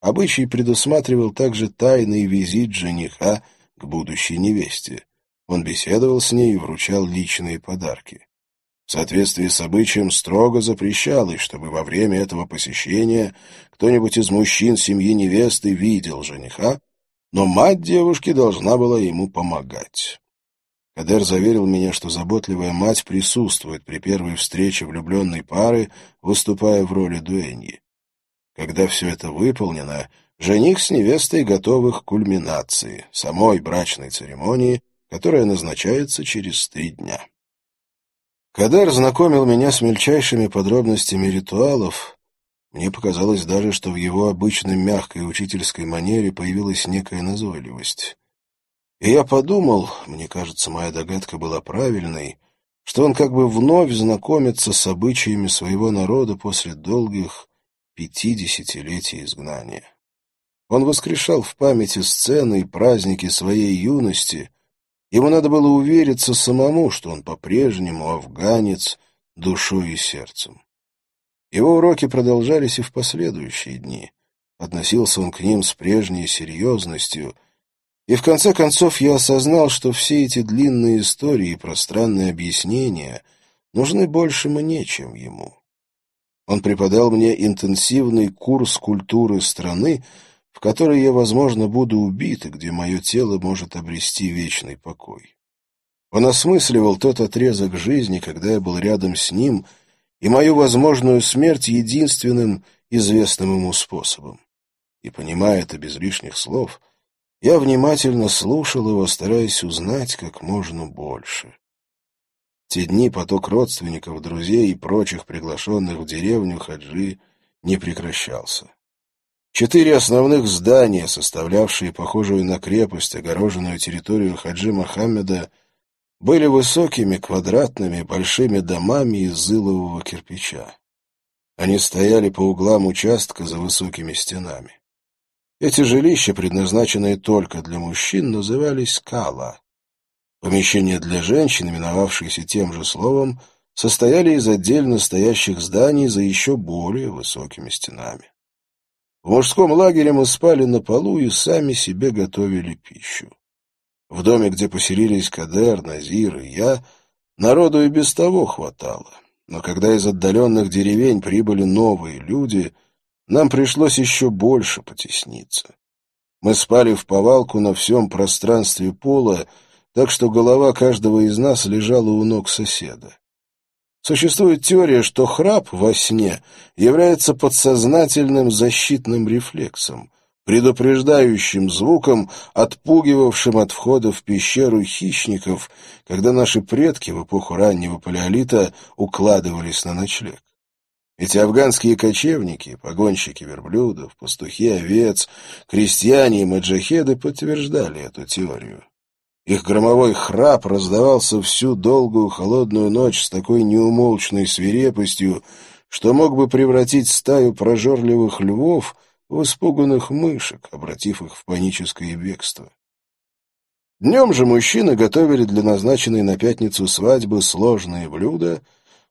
Обычай предусматривал также тайный визит жениха к будущей невесте. Он беседовал с ней и вручал личные подарки. В соответствии с обычаем строго запрещалось, чтобы во время этого посещения кто-нибудь из мужчин семьи невесты видел жениха, но мать девушки должна была ему помогать. Кадер заверил меня, что заботливая мать присутствует при первой встрече влюбленной пары, выступая в роли дуэньи. Когда все это выполнено, жених с невестой готовы к кульминации, самой брачной церемонии, которая назначается через три дня. Кадер знакомил меня с мельчайшими подробностями ритуалов. Мне показалось даже, что в его обычной мягкой учительской манере появилась некая назойливость. И я подумал, мне кажется, моя догадка была правильной, что он как бы вновь знакомится с обычаями своего народа после долгих пятидесятилетий изгнания. Он воскрешал в памяти сцены и праздники своей юности, Ему надо было увериться самому, что он по-прежнему афганец душой и сердцем. Его уроки продолжались и в последующие дни. Относился он к ним с прежней серьезностью, и в конце концов я осознал, что все эти длинные истории и пространные объяснения нужны больше мне, чем ему. Он преподал мне интенсивный курс культуры страны, в которой я, возможно, буду убит и где мое тело может обрести вечный покой. Он осмысливал тот отрезок жизни, когда я был рядом с ним, и мою возможную смерть единственным известным ему способом. И, понимая это без лишних слов, я внимательно слушал его, стараясь узнать как можно больше. Те дни поток родственников, друзей и прочих приглашенных в деревню Хаджи не прекращался. Четыре основных здания, составлявшие похожую на крепость огороженную территорию Хаджи Мохаммеда, были высокими, квадратными, большими домами из илового кирпича. Они стояли по углам участка за высокими стенами. Эти жилища, предназначенные только для мужчин, назывались кала. Помещения для женщин, именовавшиеся тем же словом, состояли из отдельно стоящих зданий за еще более высокими стенами. В мужском лагере мы спали на полу и сами себе готовили пищу. В доме, где поселились Кадер, Назир и я, народу и без того хватало. Но когда из отдаленных деревень прибыли новые люди, нам пришлось еще больше потесниться. Мы спали в повалку на всем пространстве пола, так что голова каждого из нас лежала у ног соседа. Существует теория, что храп во сне является подсознательным защитным рефлексом, предупреждающим звуком, отпугивавшим от входа в пещеру хищников, когда наши предки в эпоху раннего палеолита укладывались на ночлег. Эти афганские кочевники, погонщики верблюдов, пастухи овец, крестьяне и маджахеды подтверждали эту теорию. Их громовой храп раздавался всю долгую холодную ночь с такой неумолчной свирепостью, что мог бы превратить стаю прожорливых львов в испуганных мышек, обратив их в паническое бегство. Днем же мужчины готовили для назначенной на пятницу свадьбы сложные блюда,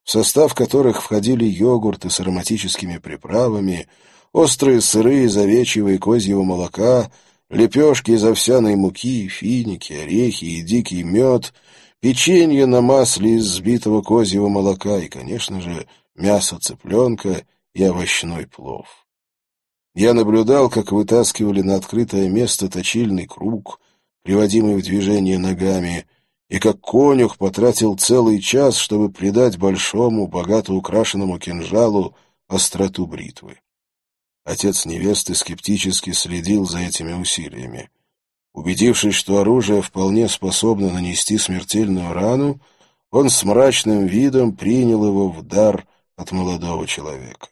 в состав которых входили йогурты с ароматическими приправами, острые сыры из овечьего и козьего молока — лепешки из овсяной муки, финики, орехи и дикий мед, печенье на масле из взбитого козьего молока и, конечно же, мясо цыпленка и овощной плов. Я наблюдал, как вытаскивали на открытое место точильный круг, приводимый в движение ногами, и как конюх потратил целый час, чтобы придать большому, богато украшенному кинжалу остроту бритвы. Отец невесты скептически следил за этими усилиями. Убедившись, что оружие вполне способно нанести смертельную рану, он с мрачным видом принял его в дар от молодого человека.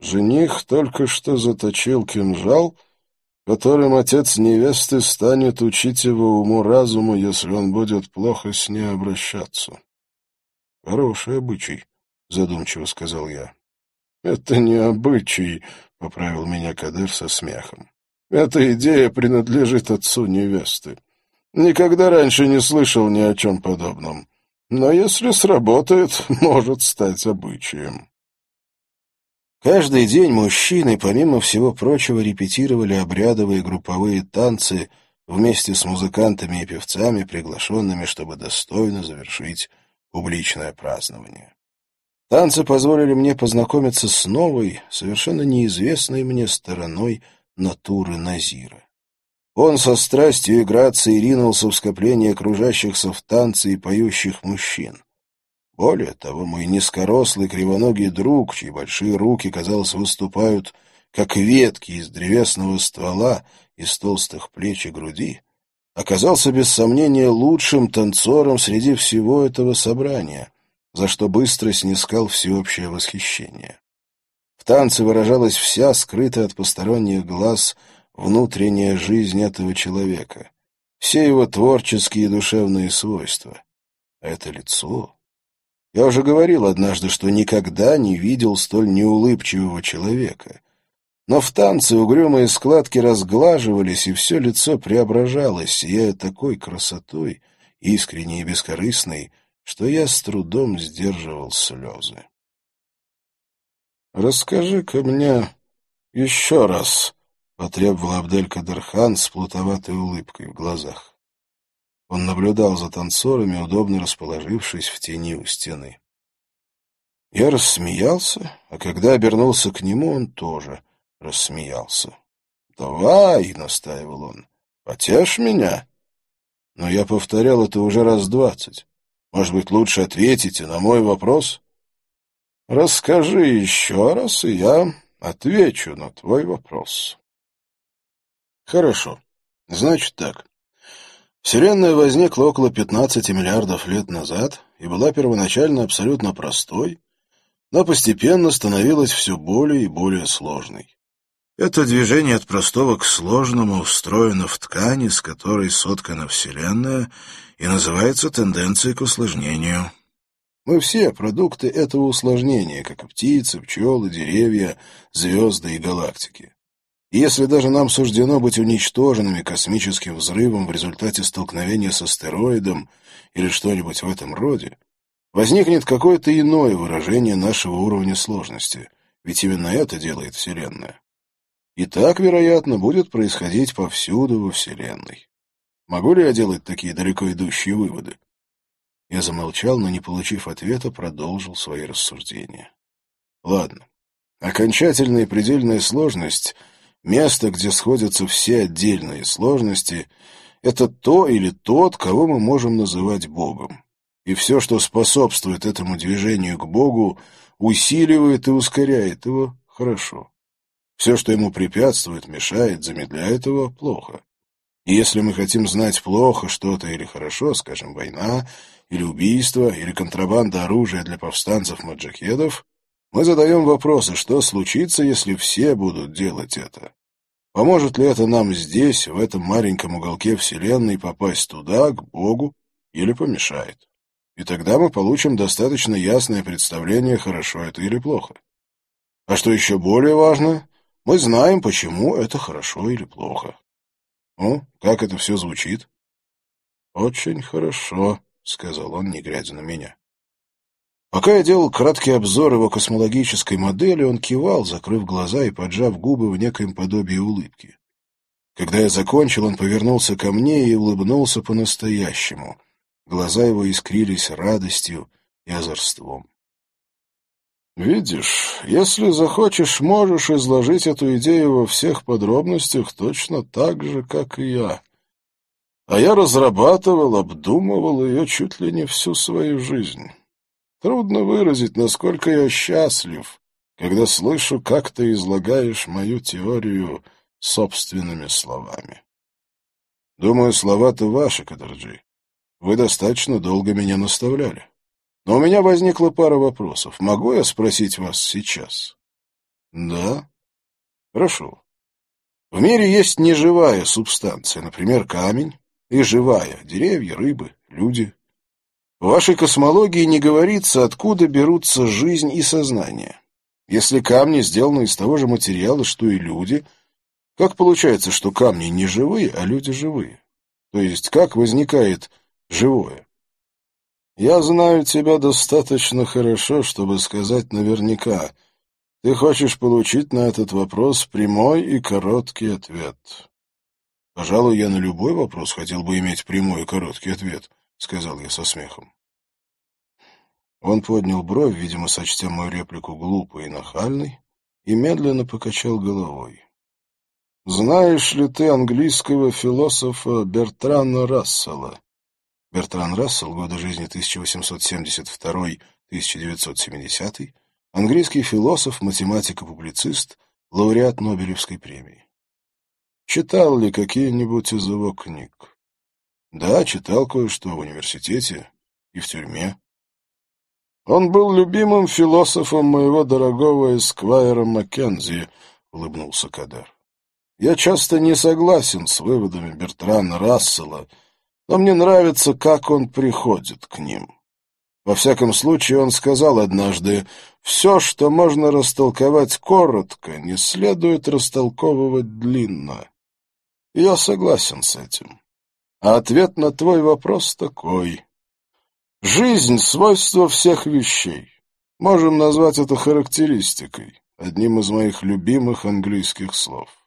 Жених только что заточил кинжал, которым отец невесты станет учить его уму-разуму, если он будет плохо с ней обращаться. — Хороший обычай, — задумчиво сказал я. «Это не обычай», — поправил меня Кадыр со смехом. «Эта идея принадлежит отцу невесты. Никогда раньше не слышал ни о чем подобном. Но если сработает, может стать обычаем». Каждый день мужчины, помимо всего прочего, репетировали обрядовые групповые танцы вместе с музыкантами и певцами, приглашенными, чтобы достойно завершить публичное празднование. Танцы позволили мне познакомиться с новой, совершенно неизвестной мне стороной натуры Назира. Он со страстью и грацией ринулся в скопление окружающихся в танце и поющих мужчин. Более того, мой низкорослый кривоногий друг, чьи большие руки, казалось, выступают, как ветки из древесного ствола, из толстых плеч и груди, оказался без сомнения лучшим танцором среди всего этого собрания, за что быстро снискал всеобщее восхищение. В танце выражалась вся скрытая от посторонних глаз внутренняя жизнь этого человека, все его творческие и душевные свойства. А это лицо... Я уже говорил однажды, что никогда не видел столь неулыбчивого человека. Но в танце угрюмые складки разглаживались, и все лицо преображалось, сияя такой красотой, искренней и бескорыстной, что я с трудом сдерживал слезы. «Расскажи-ка мне еще раз», — потребовал Абдель-Кадырхан с плутоватой улыбкой в глазах. Он наблюдал за танцорами, удобно расположившись в тени у стены. Я рассмеялся, а когда обернулся к нему, он тоже рассмеялся. «Давай», — настаивал он, — «потешь меня». Но я повторял это уже раз двадцать. Может быть, лучше ответите на мой вопрос? Расскажи еще раз, и я отвечу на твой вопрос. Хорошо. Значит так. Вселенная возникла около 15 миллиардов лет назад и была первоначально абсолютно простой, но постепенно становилась все более и более сложной. Это движение от простого к сложному встроено в ткани, с которой соткана Вселенная, и называется тенденцией к усложнению. Мы все продукты этого усложнения, как и птицы, пчелы, деревья, звезды и галактики. И если даже нам суждено быть уничтоженными космическим взрывом в результате столкновения с астероидом или что-нибудь в этом роде, возникнет какое-то иное выражение нашего уровня сложности, ведь именно это делает Вселенная. И так, вероятно, будет происходить повсюду во Вселенной. Могу ли я делать такие далеко идущие выводы? Я замолчал, но, не получив ответа, продолжил свои рассуждения. Ладно. Окончательная и предельная сложность — место, где сходятся все отдельные сложности — это то или тот, кого мы можем называть Богом. И все, что способствует этому движению к Богу, усиливает и ускоряет его хорошо. Все, что ему препятствует, мешает, замедляет его, плохо. И если мы хотим знать плохо что-то или хорошо, скажем, война, или убийство, или контрабанда оружия для повстанцев-маджахедов, мы задаем вопросы, что случится, если все будут делать это. Поможет ли это нам здесь, в этом маленьком уголке Вселенной, попасть туда, к Богу, или помешает? И тогда мы получим достаточно ясное представление, хорошо это или плохо. А что еще более важно, мы знаем, почему это хорошо или плохо. «Ну, как это все звучит?» «Очень хорошо», — сказал он, не глядя на меня. Пока я делал краткий обзор его космологической модели, он кивал, закрыв глаза и поджав губы в некоем подобии улыбки. Когда я закончил, он повернулся ко мне и улыбнулся по-настоящему. Глаза его искрились радостью и озорством. Видишь, если захочешь, можешь изложить эту идею во всех подробностях точно так же, как и я. А я разрабатывал, обдумывал ее чуть ли не всю свою жизнь. Трудно выразить, насколько я счастлив, когда слышу, как ты излагаешь мою теорию собственными словами. Думаю, слова-то ваши, Кадарджи. Вы достаточно долго меня наставляли. Но у меня возникла пара вопросов. Могу я спросить вас сейчас? Да. Хорошо. В мире есть неживая субстанция, например, камень, и живая — деревья, рыбы, люди. В вашей космологии не говорится, откуда берутся жизнь и сознание. Если камни сделаны из того же материала, что и люди, как получается, что камни не живые, а люди живые? То есть как возникает живое? Я знаю тебя достаточно хорошо, чтобы сказать наверняка. Ты хочешь получить на этот вопрос прямой и короткий ответ. Пожалуй, я на любой вопрос хотел бы иметь прямой и короткий ответ, сказал я со смехом. Он поднял бровь, видимо, сочтя мою реплику глупой и нахальной, и медленно покачал головой. «Знаешь ли ты английского философа Бертрана Рассела?» Бертран Рассел, годы жизни 1872-1970, английский философ, математик и публицист, лауреат Нобелевской премии. Читал ли какие-нибудь из его книг? Да, читал кое-что в университете и в тюрьме. Он был любимым философом моего дорогого эсквайра Маккензи, — улыбнулся Кадар. Я часто не согласен с выводами Бертрана Рассела, но мне нравится, как он приходит к ним. Во всяком случае, он сказал однажды, «Все, что можно растолковать коротко, не следует растолковывать длинно». я согласен с этим. А ответ на твой вопрос такой. Жизнь — свойство всех вещей. Можем назвать это характеристикой, одним из моих любимых английских слов.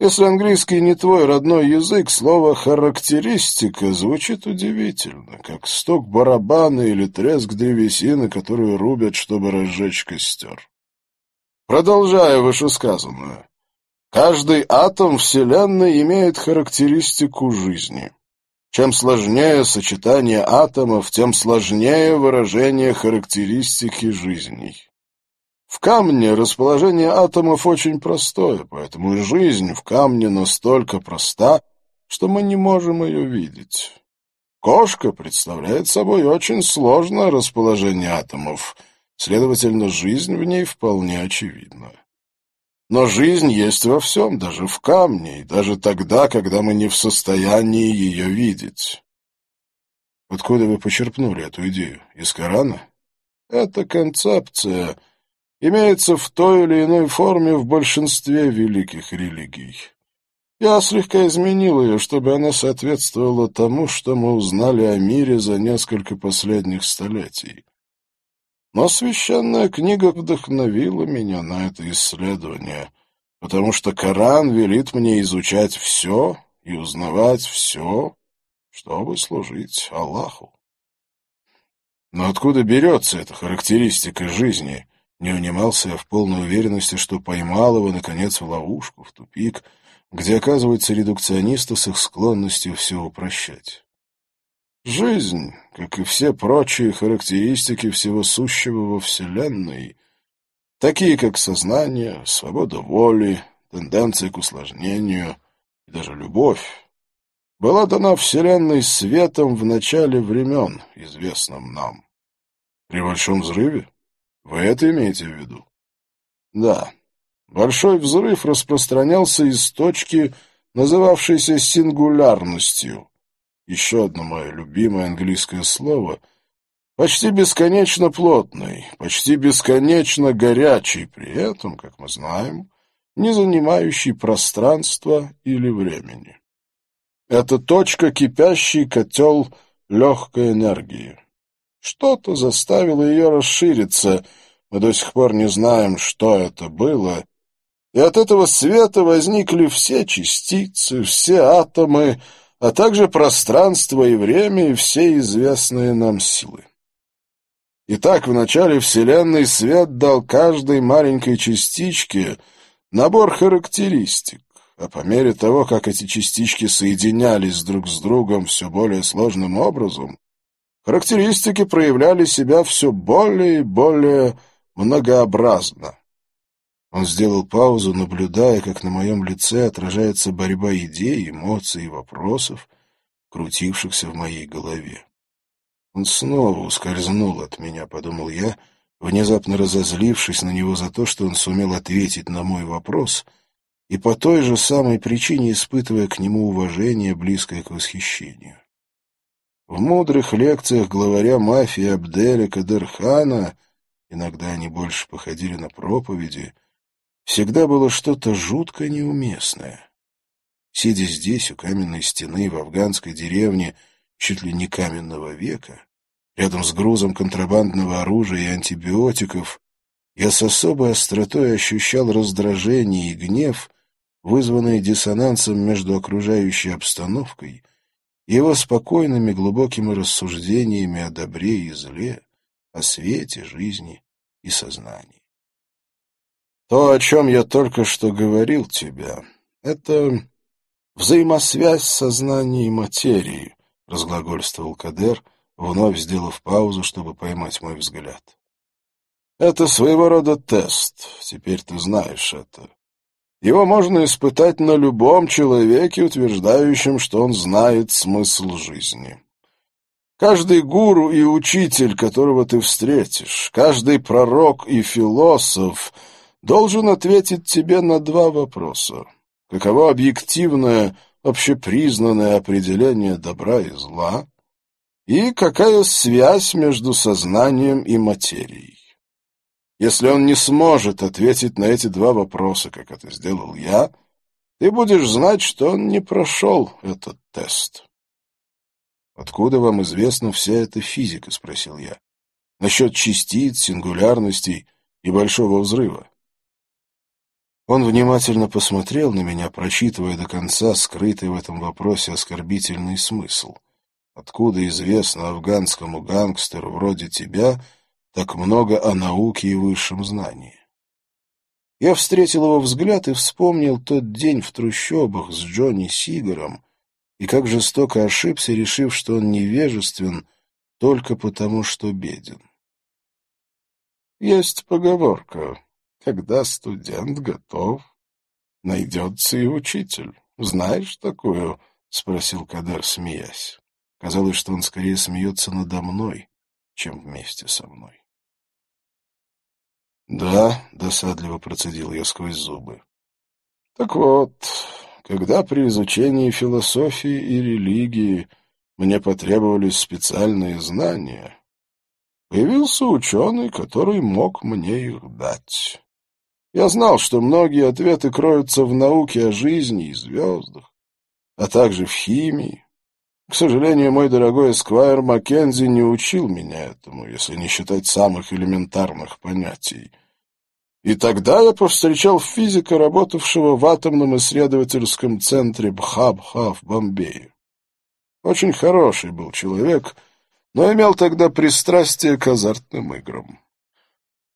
Если английский не твой родной язык, слово «характеристика» звучит удивительно, как стук барабана или треск древесины, которую рубят, чтобы разжечь костер. Продолжая вышесказанное. Каждый атом Вселенной имеет характеристику жизни. Чем сложнее сочетание атомов, тем сложнее выражение характеристики жизней. В камне расположение атомов очень простое, поэтому и жизнь в камне настолько проста, что мы не можем ее видеть. Кошка представляет собой очень сложное расположение атомов, следовательно, жизнь в ней вполне очевидна. Но жизнь есть во всем, даже в камне, и даже тогда, когда мы не в состоянии ее видеть. Откуда вы почерпнули эту идею? Из Корана? Эта концепция имеется в той или иной форме в большинстве великих религий. Я слегка изменил ее, чтобы она соответствовала тому, что мы узнали о мире за несколько последних столетий. Но священная книга вдохновила меня на это исследование, потому что Коран велит мне изучать все и узнавать все, чтобы служить Аллаху. Но откуда берется эта характеристика жизни? Не унимался я в полной уверенности, что поймал его, наконец, в ловушку, в тупик, где оказываются редукционисты с их склонностью все упрощать. Жизнь, как и все прочие характеристики всего сущего во Вселенной, такие как сознание, свобода воли, тенденция к усложнению и даже любовь, была дана Вселенной светом в начале времен, известном нам. При Большом Взрыве? Вы это имеете в виду? Да. Большой взрыв распространялся из точки, называвшейся сингулярностью, еще одно мое любимое английское слово, почти бесконечно плотный, почти бесконечно горячий, при этом, как мы знаем, не занимающий пространства или времени. Это точка, кипящий котел легкой энергии. Что-то заставило ее расшириться, мы до сих пор не знаем, что это было, и от этого света возникли все частицы, все атомы, а также пространство и время и все известные нам силы. Итак, в начале Вселенной свет дал каждой маленькой частичке набор характеристик, а по мере того, как эти частички соединялись друг с другом все более сложным образом, характеристики проявляли себя все более и более многообразно. Он сделал паузу, наблюдая, как на моем лице отражается борьба идей, эмоций и вопросов, крутившихся в моей голове. Он снова ускользнул от меня, подумал я, внезапно разозлившись на него за то, что он сумел ответить на мой вопрос, и по той же самой причине испытывая к нему уважение, близкое к восхищению. В мудрых лекциях главаря мафии Абделя Кадырхана, иногда они больше походили на проповеди, — всегда было что-то жутко неуместное. Сидя здесь, у каменной стены, в афганской деревне, чуть ли не каменного века, рядом с грузом контрабандного оружия и антибиотиков, я с особой остротой ощущал раздражение и гнев, вызванные диссонансом между окружающей обстановкой его спокойными глубокими рассуждениями о добре и зле, о свете, жизни и сознании. То, о чем я только что говорил тебе, это взаимосвязь сознания и материи, разглагольствовал Кадер, вновь сделав паузу, чтобы поймать мой взгляд. Это своего рода тест, теперь ты знаешь это. Его можно испытать на любом человеке, утверждающем, что он знает смысл жизни. Каждый гуру и учитель, которого ты встретишь, каждый пророк и философ должен ответить тебе на два вопроса. Каково объективное, общепризнанное определение добра и зла? И какая связь между сознанием и материей? Если он не сможет ответить на эти два вопроса, как это сделал я, ты будешь знать, что он не прошел этот тест. «Откуда вам известна вся эта физика?» — спросил я. «Насчет частиц, сингулярностей и большого взрыва». Он внимательно посмотрел на меня, прочитывая до конца скрытый в этом вопросе оскорбительный смысл. «Откуда известно афганскому гангстеру вроде тебя, — так много о науке и высшем знании. Я встретил его взгляд и вспомнил тот день в трущобах с Джонни Сигаром и как жестоко ошибся, решив, что он невежествен только потому, что беден. Есть поговорка «Когда студент готов, найдется и учитель». Знаешь такую? — спросил Кадар, смеясь. Казалось, что он скорее смеется надо мной, чем вместе со мной. «Да», — досадливо процедил я сквозь зубы. «Так вот, когда при изучении философии и религии мне потребовались специальные знания, появился ученый, который мог мне их дать. Я знал, что многие ответы кроются в науке о жизни и звездах, а также в химии, к сожалению, мой дорогой Эсквайр Маккензи не учил меня этому, если не считать самых элементарных понятий. И тогда я повстречал физика, работавшего в атомном исследовательском центре Бхабха в Бомбее. Очень хороший был человек, но имел тогда пристрастие к азартным играм.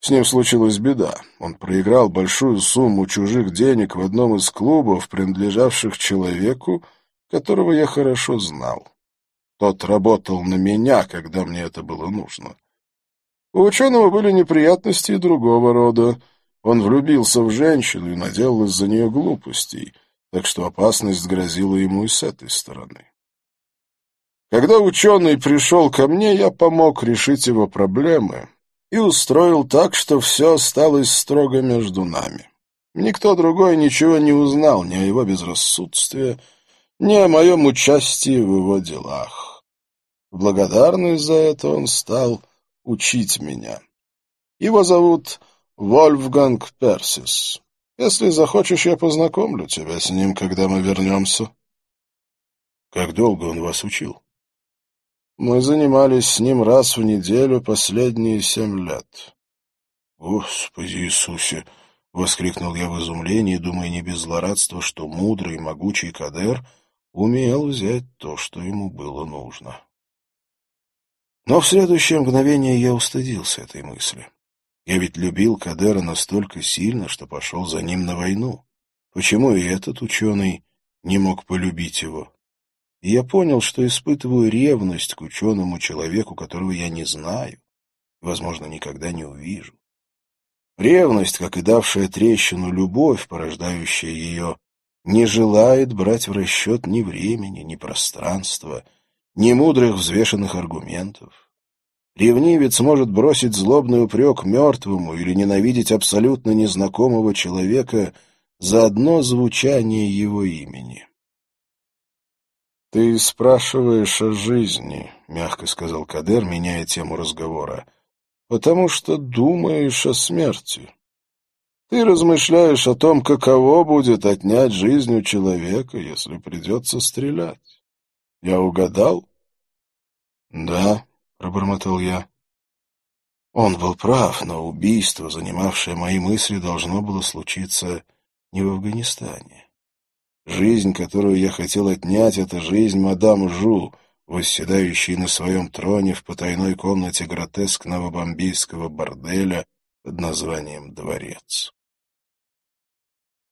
С ним случилась беда. Он проиграл большую сумму чужих денег в одном из клубов, принадлежавших человеку, которого я хорошо знал. Тот работал на меня, когда мне это было нужно. У ученого были неприятности и другого рода. Он влюбился в женщину и наделал из-за нее глупостей, так что опасность грозила ему и с этой стороны. Когда ученый пришел ко мне, я помог решить его проблемы и устроил так, что все осталось строго между нами. Никто другой ничего не узнал ни о его безрассудстве, ни о моем участии в его делах. В благодарность за это он стал учить меня. Его зовут Вольфганг Персис. Если захочешь, я познакомлю тебя с ним, когда мы вернемся. Как долго он вас учил? Мы занимались с ним раз в неделю последние семь лет. Господи Иисусе! — воскликнул я в изумлении, думая не без злорадства, что мудрый и могучий Кадер — умел взять то, что ему было нужно. Но в следующее мгновение я устыдился этой мысли. Я ведь любил Кадера настолько сильно, что пошел за ним на войну. Почему и этот ученый не мог полюбить его? И я понял, что испытываю ревность к ученому человеку, которого я не знаю возможно, никогда не увижу. Ревность, как и давшая трещину любовь, порождающая ее, не желает брать в расчет ни времени, ни пространства, ни мудрых взвешенных аргументов. Ревнивец может бросить злобный упрек мертвому или ненавидеть абсолютно незнакомого человека за одно звучание его имени. «Ты спрашиваешь о жизни», — мягко сказал Кадер, меняя тему разговора, — «потому что думаешь о смерти». Ты размышляешь о том, каково будет отнять жизнь у человека, если придется стрелять. Я угадал? — Да, — пробормотал я. Он был прав, но убийство, занимавшее мои мысли, должно было случиться не в Афганистане. Жизнь, которую я хотел отнять, — это жизнь мадам Жу, восседающей на своем троне в потайной комнате гротескного бомбейского борделя под названием «Дворец».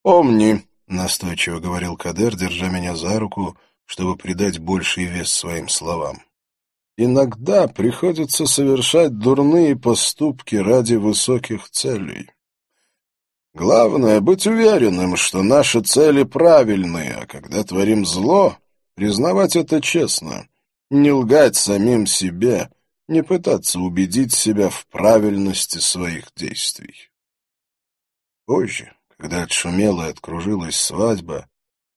«Помни», — настойчиво говорил Кадер, держа меня за руку, чтобы придать больший вес своим словам. «Иногда приходится совершать дурные поступки ради высоких целей. Главное — быть уверенным, что наши цели правильные, а когда творим зло, признавать это честно, не лгать самим себе, не пытаться убедить себя в правильности своих действий. Позже, когда отшумела и откружилась свадьба,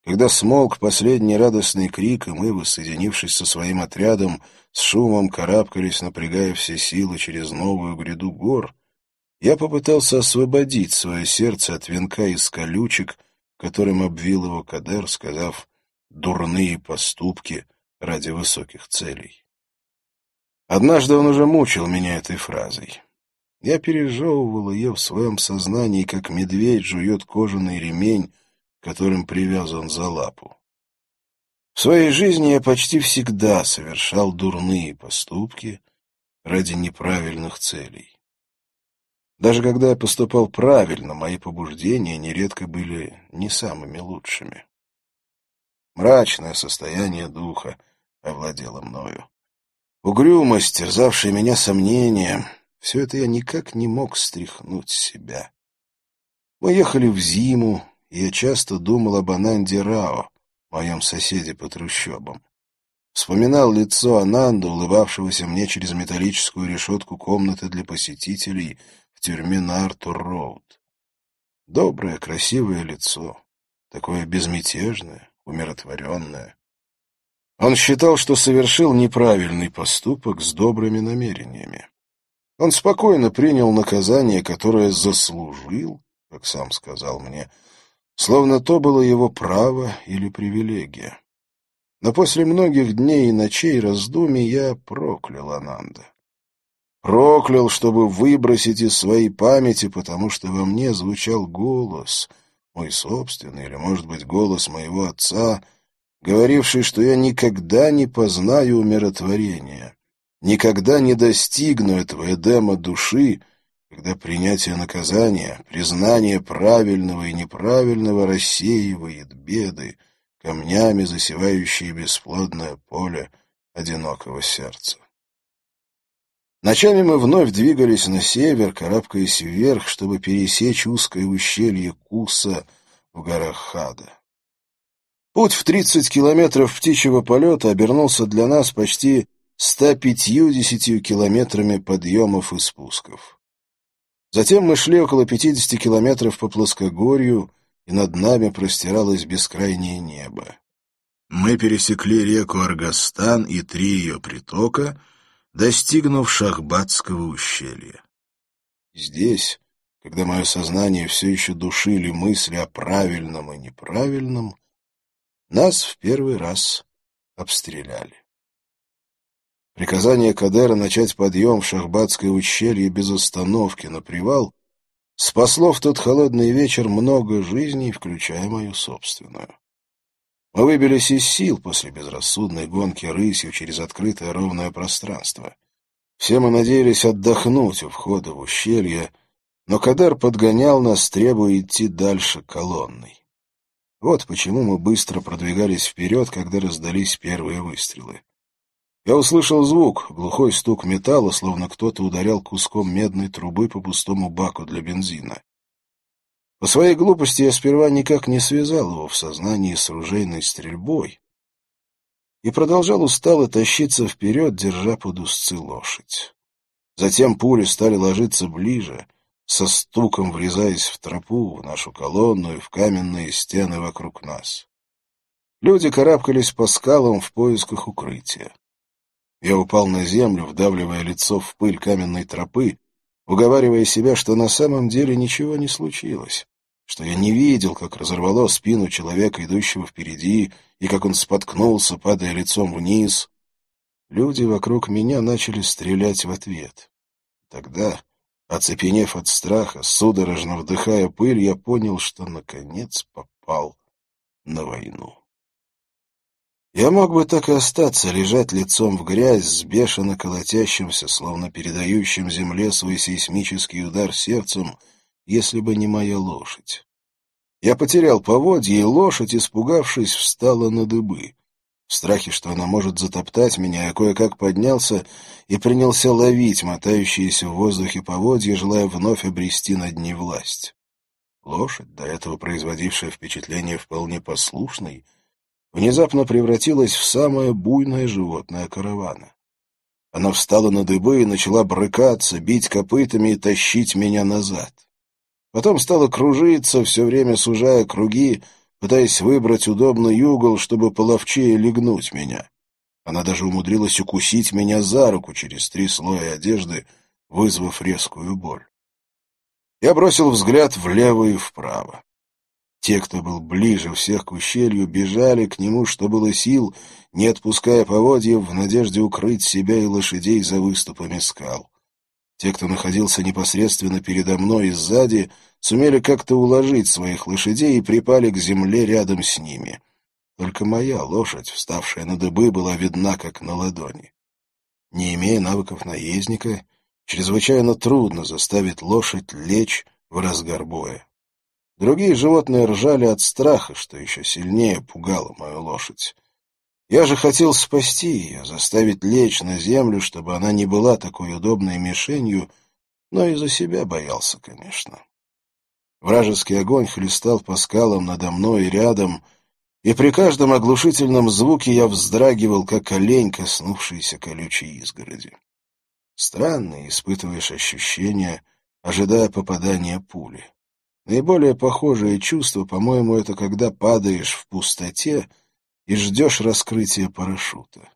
когда смолк последний радостный крик, и мы, воссоединившись со своим отрядом, с шумом карабкались, напрягая все силы через новую гряду гор, я попытался освободить свое сердце от венка из колючек, которым обвил его Кадер, сказав «дурные поступки ради высоких целей». Однажды он уже мучил меня этой фразой. Я пережевывал ее в своем сознании, как медведь жует кожаный ремень, которым привязан за лапу. В своей жизни я почти всегда совершал дурные поступки ради неправильных целей. Даже когда я поступал правильно, мои побуждения нередко были не самыми лучшими. Мрачное состояние духа овладело мною. Угрюмость, терзавшая меня сомнения, все это я никак не мог стряхнуть с себя. Мы ехали в зиму, я часто думал об Ананде Рао, моем соседе по трущобам. Вспоминал лицо Ананда, улыбавшегося мне через металлическую решетку комнаты для посетителей — тюрьме на Артур-Роуд. Доброе, красивое лицо, такое безмятежное, умиротворенное. Он считал, что совершил неправильный поступок с добрыми намерениями. Он спокойно принял наказание, которое заслужил, как сам сказал мне, словно то было его право или привилегия. Но после многих дней и ночей раздумий я проклял Ананда. Проклял, чтобы выбросить из своей памяти, потому что во мне звучал голос, мой собственный, или, может быть, голос моего отца, говоривший, что я никогда не познаю умиротворения, никогда не достигну этого эдема души, когда принятие наказания, признание правильного и неправильного рассеивает беды, камнями засевающие бесплодное поле одинокого сердца. Ночами мы вновь двигались на север, карабкаясь вверх, чтобы пересечь узкое ущелье Куса в горах Хада. Путь в 30 километров птичьего полета обернулся для нас почти 150 километрами подъемов и спусков. Затем мы шли около 50 километров по плоскогорью, и над нами простиралось бескрайнее небо. Мы пересекли реку Аргастан и три ее притока — достигнув Шахбатского ущелья. Здесь, когда мое сознание все еще душили мысли о правильном и неправильном, нас в первый раз обстреляли. Приказание Кадера начать подъем в Шахбатское ущелье без остановки на привал спасло в тот холодный вечер много жизней, включая мою собственную. Мы выбились из сил после безрассудной гонки рысью через открытое ровное пространство. Все мы надеялись отдохнуть у входа в ущелье, но Кадар подгонял нас, требуя идти дальше колонной. Вот почему мы быстро продвигались вперед, когда раздались первые выстрелы. Я услышал звук, глухой стук металла, словно кто-то ударял куском медной трубы по пустому баку для бензина. По своей глупости я сперва никак не связал его в сознании с ружейной стрельбой и продолжал устало тащиться вперед, держа под узцы лошадь. Затем пули стали ложиться ближе, со стуком врезаясь в тропу, в нашу колонну и в каменные стены вокруг нас. Люди карабкались по скалам в поисках укрытия. Я упал на землю, вдавливая лицо в пыль каменной тропы, уговаривая себя, что на самом деле ничего не случилось что я не видел, как разорвало спину человека, идущего впереди, и как он споткнулся, падая лицом вниз. Люди вокруг меня начали стрелять в ответ. тогда, оцепенев от страха, судорожно вдыхая пыль, я понял, что наконец попал на войну. Я мог бы так и остаться, лежать лицом в грязь с бешено колотящимся, словно передающим земле свой сейсмический удар сердцем, если бы не моя лошадь. Я потерял поводья, и лошадь, испугавшись, встала на дыбы. В страхе, что она может затоптать меня, я кое-как поднялся и принялся ловить мотающиеся в воздухе поводья, желая вновь обрести над ней власть. Лошадь, до этого производившая впечатление вполне послушной, внезапно превратилась в самое буйное животное каравана. Она встала на дыбы и начала брыкаться, бить копытами и тащить меня назад. Потом стала кружиться, все время сужая круги, пытаясь выбрать удобный угол, чтобы половчее легнуть меня. Она даже умудрилась укусить меня за руку через три слоя одежды, вызвав резкую боль. Я бросил взгляд влево и вправо. Те, кто был ближе всех к ущелью, бежали к нему, что было сил, не отпуская поводьев в надежде укрыть себя и лошадей за выступами скал. Те, кто находился непосредственно передо мной и сзади, сумели как-то уложить своих лошадей и припали к земле рядом с ними. Только моя лошадь, вставшая на дыбы, была видна как на ладони. Не имея навыков наездника, чрезвычайно трудно заставить лошадь лечь в разгар боя. Другие животные ржали от страха, что еще сильнее пугало мою лошадь. Я же хотел спасти ее, заставить лечь на землю, чтобы она не была такой удобной мишенью, но и за себя боялся, конечно. Вражеский огонь хлестал по скалам надо мной и рядом, и при каждом оглушительном звуке я вздрагивал, как олень, коснувшийся колючей изгороди. Странные испытываешь ощущения, ожидая попадания пули. Наиболее похожее чувство, по-моему, это когда падаешь в пустоте и ждешь раскрытия парашюта.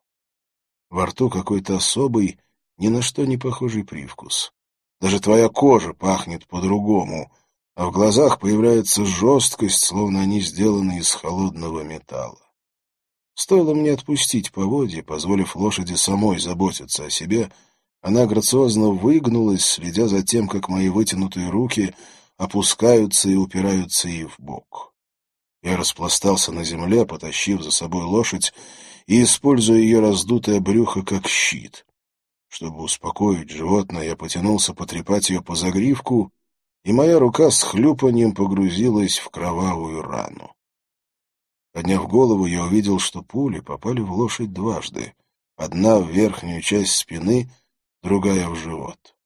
Во рту какой-то особый, ни на что не похожий привкус. Даже твоя кожа пахнет по-другому, а в глазах появляется жесткость, словно они сделаны из холодного металла. Стоило мне отпустить поводья, позволив лошади самой заботиться о себе, она грациозно выгнулась, следя за тем, как мои вытянутые руки — опускаются и упираются ей в бок. Я распластался на земле, потащив за собой лошадь и используя ее раздутое брюхо как щит. Чтобы успокоить животное, я потянулся потрепать ее по загривку, и моя рука с хлюпанием погрузилась в кровавую рану. Подняв голову, я увидел, что пули попали в лошадь дважды. Одна в верхнюю часть спины, другая в живот.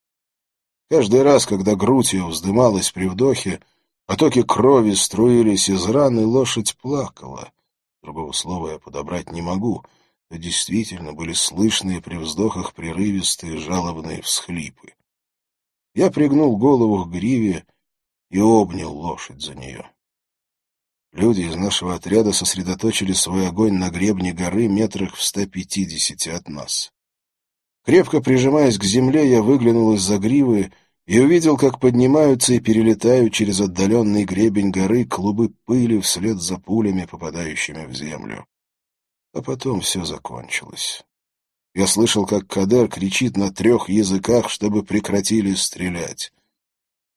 Каждый раз, когда грудь ее вздымалась при вдохе, потоки крови струились из раны, лошадь плакала. Другого слова я подобрать не могу, но действительно были слышные при вздохах прерывистые жалобные всхлипы. Я пригнул голову к гриве и обнял лошадь за нее. Люди из нашего отряда сосредоточили свой огонь на гребне горы метрах в ста пятидесяти от нас. Крепко прижимаясь к земле, я выглянул из-за гривы и увидел, как поднимаются и перелетают через отдаленный гребень горы клубы пыли вслед за пулями, попадающими в землю. А потом все закончилось. Я слышал, как Кадер кричит на трех языках, чтобы прекратили стрелять.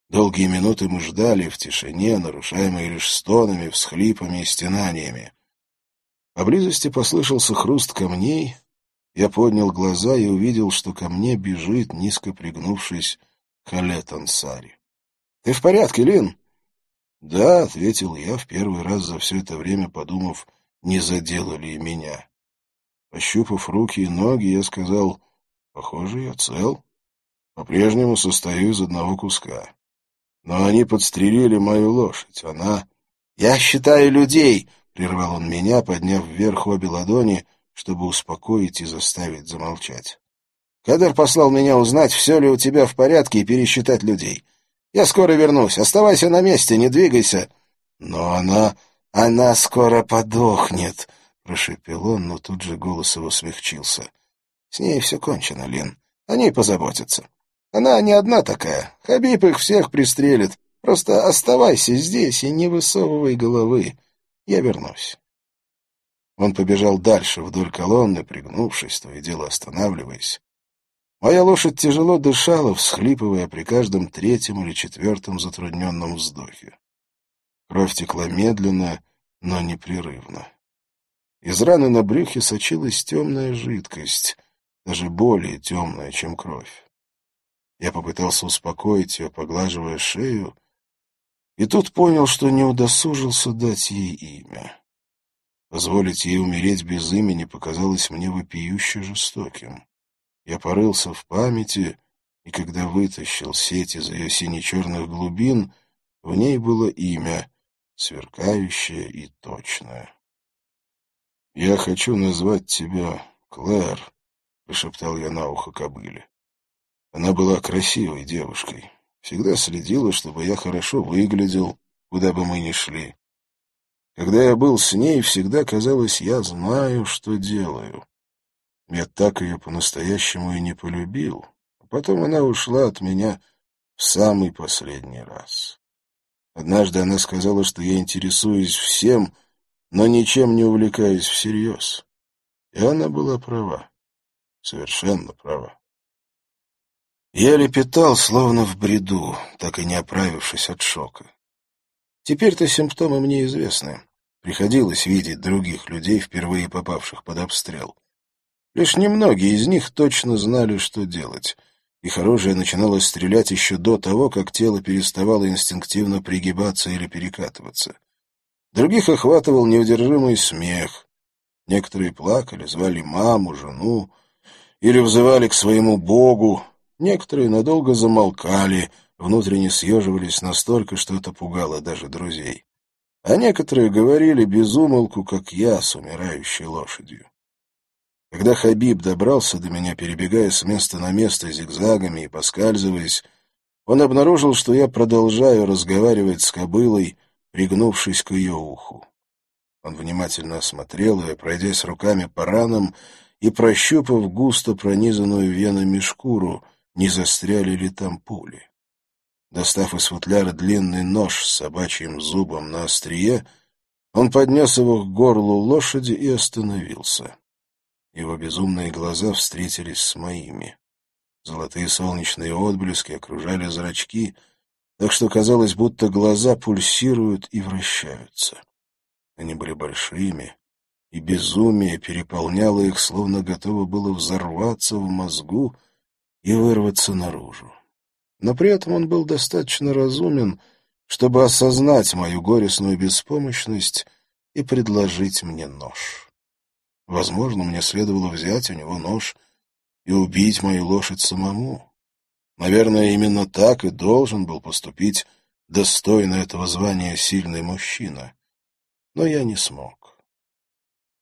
Долгие минуты мы ждали в тишине, нарушаемой лишь стонами, всхлипами и стенаниями. Поблизости послышался хруст камней. Я поднял глаза и увидел, что ко мне бежит, низко пригнувшись, Халет Ансари. — Ты в порядке, Лин? — Да, — ответил я в первый раз за все это время, подумав, не заделали меня. Пощупав руки и ноги, я сказал, — Похоже, я цел. По-прежнему состою из одного куска. Но они подстрелили мою лошадь. Она... — Я считаю людей! — прервал он меня, подняв вверх обе ладони, чтобы успокоить и заставить замолчать. Кадр послал меня узнать, все ли у тебя в порядке, и пересчитать людей. Я скоро вернусь. Оставайся на месте, не двигайся. Но она... она скоро подохнет, — прошепел он, но тут же голос его смягчился. С ней все кончено, Лин. Они позаботятся. Она не одна такая. Хабиб их всех пристрелит. Просто оставайся здесь и не высовывай головы. Я вернусь. Он побежал дальше вдоль колонны, пригнувшись, то и дело останавливаясь. Моя лошадь тяжело дышала, всхлипывая при каждом третьем или четвертом затрудненном вздохе. Кровь текла медленно, но непрерывно. Из раны на брюхе сочилась темная жидкость, даже более темная, чем кровь. Я попытался успокоить ее, поглаживая шею, и тут понял, что не удосужился дать ей имя. Позволить ей умереть без имени показалось мне вопиюще жестоким. Я порылся в памяти, и когда вытащил сеть из ее сине-черных глубин, в ней было имя, сверкающее и точное. «Я хочу назвать тебя Клэр», — прошептал я на ухо кобыле. Она была красивой девушкой, всегда следила, чтобы я хорошо выглядел, куда бы мы ни шли. Когда я был с ней, всегда казалось, я знаю, что делаю. Я так ее по-настоящему и не полюбил, а потом она ушла от меня в самый последний раз. Однажды она сказала, что я интересуюсь всем, но ничем не увлекаюсь всерьез. И она была права, совершенно права. Я лепетал, словно в бреду, так и не оправившись от шока. Теперь-то симптомы мне известны. Приходилось видеть других людей, впервые попавших под обстрел. Лишь немногие из них точно знали, что делать. Их оружие начинало стрелять еще до того, как тело переставало инстинктивно пригибаться или перекатываться. Других охватывал неудержимый смех. Некоторые плакали, звали маму, жену или взывали к своему богу, Некоторые надолго замолкали, внутренне съеживались настолько, что это пугало даже друзей. А некоторые говорили без умолку, как я с умирающей лошадью. Когда Хабиб добрался до меня, перебегая с места на место зигзагами и поскальзываясь, он обнаружил, что я продолжаю разговаривать с кобылой, пригнувшись к ее уху. Он внимательно осмотрел ее, пройдясь руками по ранам и прощупав густо пронизанную венами шкуру — не застряли ли там пули. Достав из футляра длинный нож с собачьим зубом на острие, он поднес его к горлу лошади и остановился. Его безумные глаза встретились с моими. Золотые солнечные отблески окружали зрачки, так что казалось, будто глаза пульсируют и вращаются. Они были большими, и безумие переполняло их, словно готово было взорваться в мозгу, и вырваться наружу. Но при этом он был достаточно разумен, чтобы осознать мою горестную беспомощность и предложить мне нож. Возможно, мне следовало взять у него нож и убить мою лошадь самому. Наверное, именно так и должен был поступить достойно этого звания сильный мужчина. Но я не смог.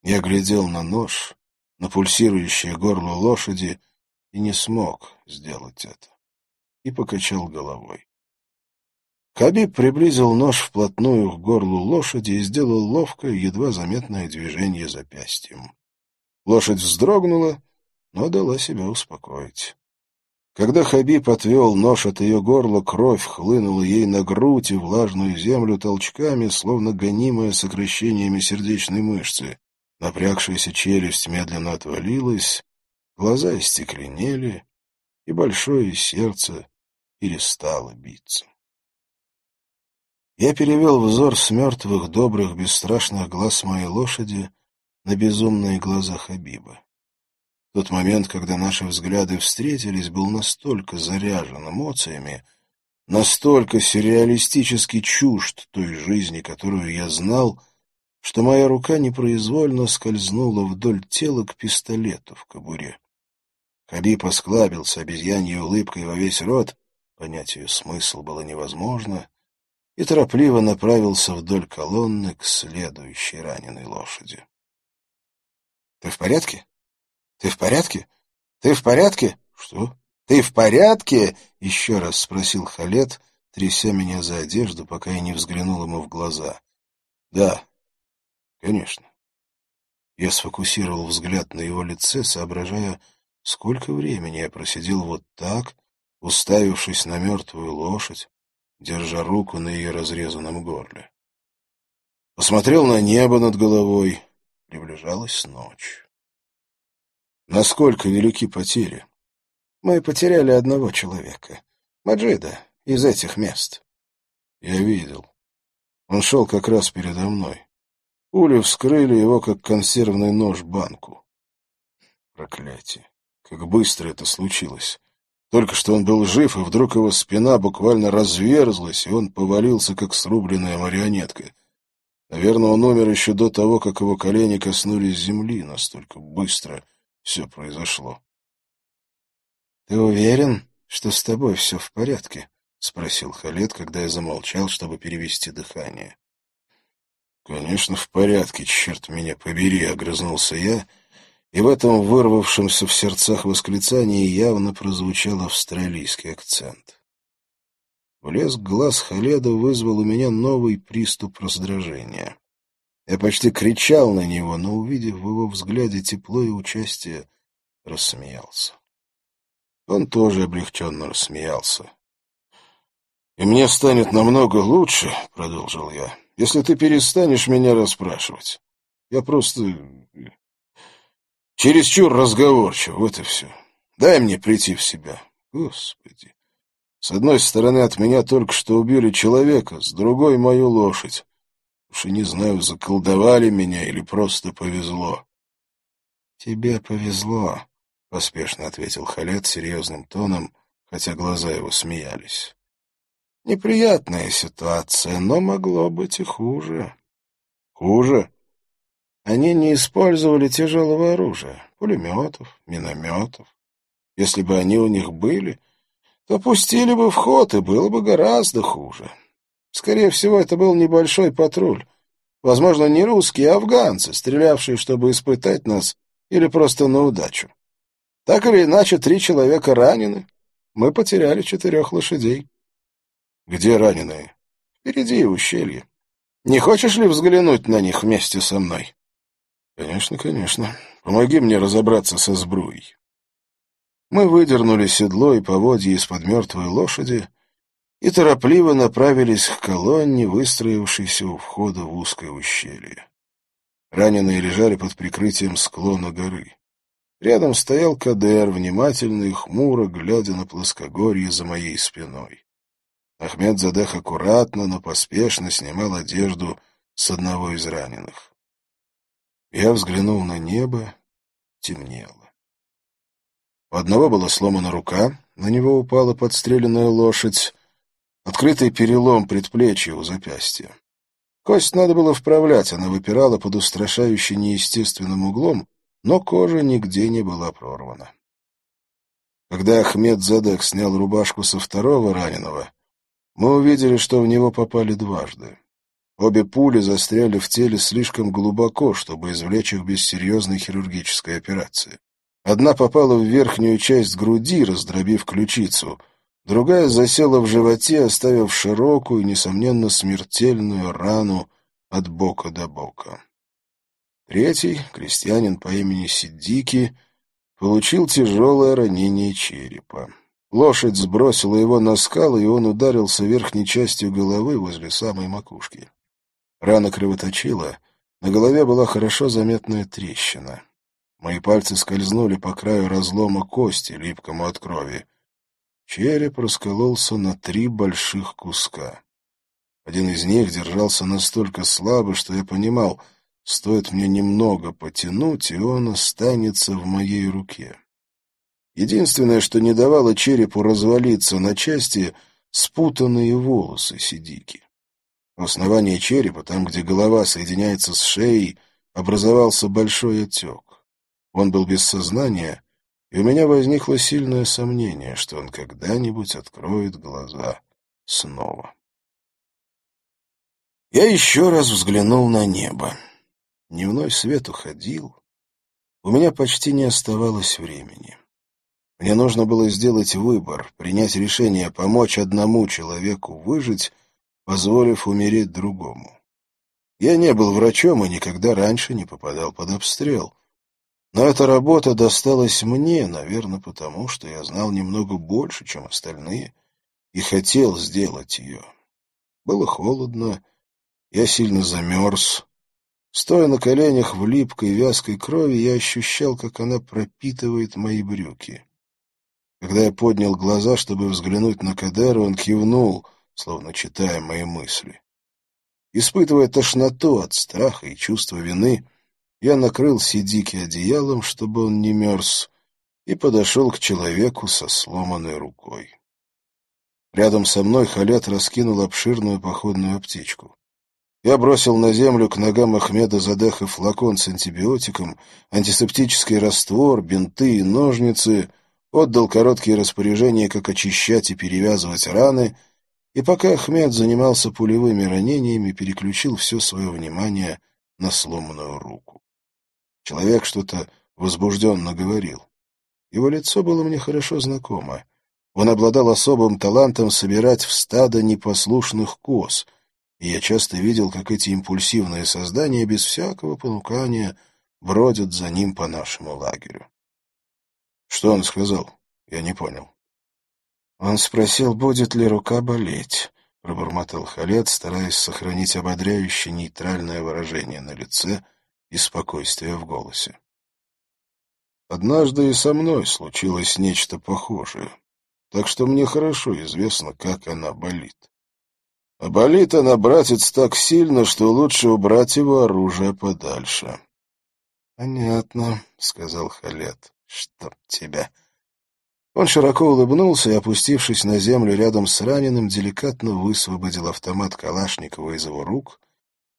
Я глядел на нож, на пульсирующее горло лошади — и не смог сделать это. И покачал головой. Хабиб приблизил нож вплотную к горлу лошади и сделал ловкое, едва заметное движение запястьем. Лошадь вздрогнула, но дала себя успокоить. Когда Хабиб отвел нож от ее горла, кровь хлынула ей на грудь и влажную землю толчками, словно гонимая сокращениями сердечной мышцы. Напрягшаяся челюсть медленно отвалилась, Глаза истекленели, и большое сердце перестало биться. Я перевел взор с мертвых, добрых, бесстрашных глаз моей лошади на безумные глаза Хабиба. Тот момент, когда наши взгляды встретились, был настолько заряжен эмоциями, настолько сюрреалистически чужд той жизни, которую я знал, что моя рука непроизвольно скользнула вдоль тела к пистолету в кобуре. Хабиб осклабился обезьяньей улыбкой во весь рот, понять ее смысл было невозможно, и торопливо направился вдоль колонны к следующей раненой лошади. — Ты в порядке? Ты в порядке? Ты в порядке? — Что? Ты в порядке? — еще раз спросил Халет, тряся меня за одежду, пока я не взглянул ему в глаза. — Да, конечно. Я сфокусировал взгляд на его лице, соображая, Сколько времени я просидел вот так, уставившись на мертвую лошадь, держа руку на ее разрезанном горле. Посмотрел на небо над головой. Приближалась ночь. Насколько велики потери? Мы потеряли одного человека. Маджида, из этих мест. Я видел. Он шел как раз передо мной. Пули вскрыли его, как консервный нож, банку. Проклятие. Как быстро это случилось. Только что он был жив, и вдруг его спина буквально разверзлась, и он повалился, как срубленная марионетка. Наверное, он умер еще до того, как его колени коснулись земли. Настолько быстро все произошло. — Ты уверен, что с тобой все в порядке? — спросил Халет, когда я замолчал, чтобы перевести дыхание. — Конечно, в порядке, черт меня побери, — огрызнулся я, и в этом вырвавшемся в сердцах восклицании явно прозвучал австралийский акцент. Блеск глаз Халеда вызвал у меня новый приступ раздражения. Я почти кричал на него, но, увидев в его взгляде тепло и участие, рассмеялся. Он тоже облегченно рассмеялся. «И мне станет намного лучше», — продолжил я, — «если ты перестанешь меня расспрашивать. Я просто... чересчур разговорчив, вот и все. Дай мне прийти в себя. Господи, с одной стороны, от меня только что убили человека, с другой — мою лошадь. Уж и не знаю, заколдовали меня или просто повезло. — Тебе повезло, — поспешно ответил Халет серьезным тоном, хотя глаза его смеялись. — Неприятная ситуация, но могло быть и хуже. — Хуже? Они не использовали тяжелого оружия, пулеметов, минометов. Если бы они у них были, то пустили бы в ход, и было бы гораздо хуже. Скорее всего, это был небольшой патруль. Возможно, не русские, а афганцы, стрелявшие, чтобы испытать нас, или просто на удачу. Так или иначе, три человека ранены. Мы потеряли четырех лошадей. Где раненые? Впереди ущелье. Не хочешь ли взглянуть на них вместе со мной? Конечно, конечно. Помоги мне разобраться со сбруей. Мы выдернули седло и поводья из-под мертвой лошади и торопливо направились к колонне, выстроившейся у входа в узкое ущелье. Раненые лежали под прикрытием склона горы. Рядом стоял Кадер, внимательно и хмуро, глядя на плоскогорье за моей спиной. Ахмед Задех аккуратно, но поспешно снимал одежду с одного из раненых. Я взглянул на небо, темнело. У одного была сломана рука, на него упала подстреленная лошадь, открытый перелом предплечья у запястья. Кость надо было вправлять, она выпирала под устрашающе неестественным углом, но кожа нигде не была прорвана. Когда Ахмед Задек снял рубашку со второго раненого, мы увидели, что в него попали дважды. Обе пули застряли в теле слишком глубоко, чтобы извлечь их без серьезной хирургической операции. Одна попала в верхнюю часть груди, раздробив ключицу, другая засела в животе, оставив широкую, несомненно, смертельную рану от бока до бока. Третий, крестьянин по имени Сиддики, получил тяжелое ранение черепа. Лошадь сбросила его на скалы, и он ударился верхней частью головы возле самой макушки. Рана кровоточила, на голове была хорошо заметная трещина. Мои пальцы скользнули по краю разлома кости, липкому от крови. Череп раскололся на три больших куска. Один из них держался настолько слабо, что я понимал, стоит мне немного потянуть, и он останется в моей руке. Единственное, что не давало черепу развалиться на части, спутанные волосы Сидики. В основании черепа, там, где голова соединяется с шеей, образовался большой отек. Он был без сознания, и у меня возникло сильное сомнение, что он когда-нибудь откроет глаза снова. Я еще раз взглянул на небо. Дневной свет уходил. У меня почти не оставалось времени. Мне нужно было сделать выбор, принять решение помочь одному человеку выжить, позволив умереть другому. Я не был врачом и никогда раньше не попадал под обстрел. Но эта работа досталась мне, наверное, потому что я знал немного больше, чем остальные, и хотел сделать ее. Было холодно, я сильно замерз. Стоя на коленях в липкой вязкой крови, я ощущал, как она пропитывает мои брюки. Когда я поднял глаза, чтобы взглянуть на Кадера, он кивнул, словно читая мои мысли. Испытывая тошноту от страха и чувства вины, я накрыл Сидики одеялом, чтобы он не мерз, и подошел к человеку со сломанной рукой. Рядом со мной Халят раскинул обширную походную аптечку. Я бросил на землю к ногам Ахмеда Задеха флакон с антибиотиком, антисептический раствор, бинты и ножницы, отдал короткие распоряжения, как очищать и перевязывать раны, и пока Ахмед занимался пулевыми ранениями, переключил все свое внимание на сломанную руку. Человек что-то возбужденно говорил. Его лицо было мне хорошо знакомо. Он обладал особым талантом собирать в стадо непослушных коз — и я часто видел, как эти импульсивные создания без всякого понукания бродят за ним по нашему лагерю. Что он сказал? Я не понял. Он спросил, будет ли рука болеть, пробормотал Халет, стараясь сохранить ободряющее нейтральное выражение на лице и спокойствие в голосе. Однажды и со мной случилось нечто похожее, так что мне хорошо известно, как она болит. А болит она, братец, так сильно, что лучше убрать его оружие подальше. — Понятно, — сказал Халет. — Чтоб тебя... Он широко улыбнулся и, опустившись на землю рядом с раненым, деликатно высвободил автомат Калашникова из его рук,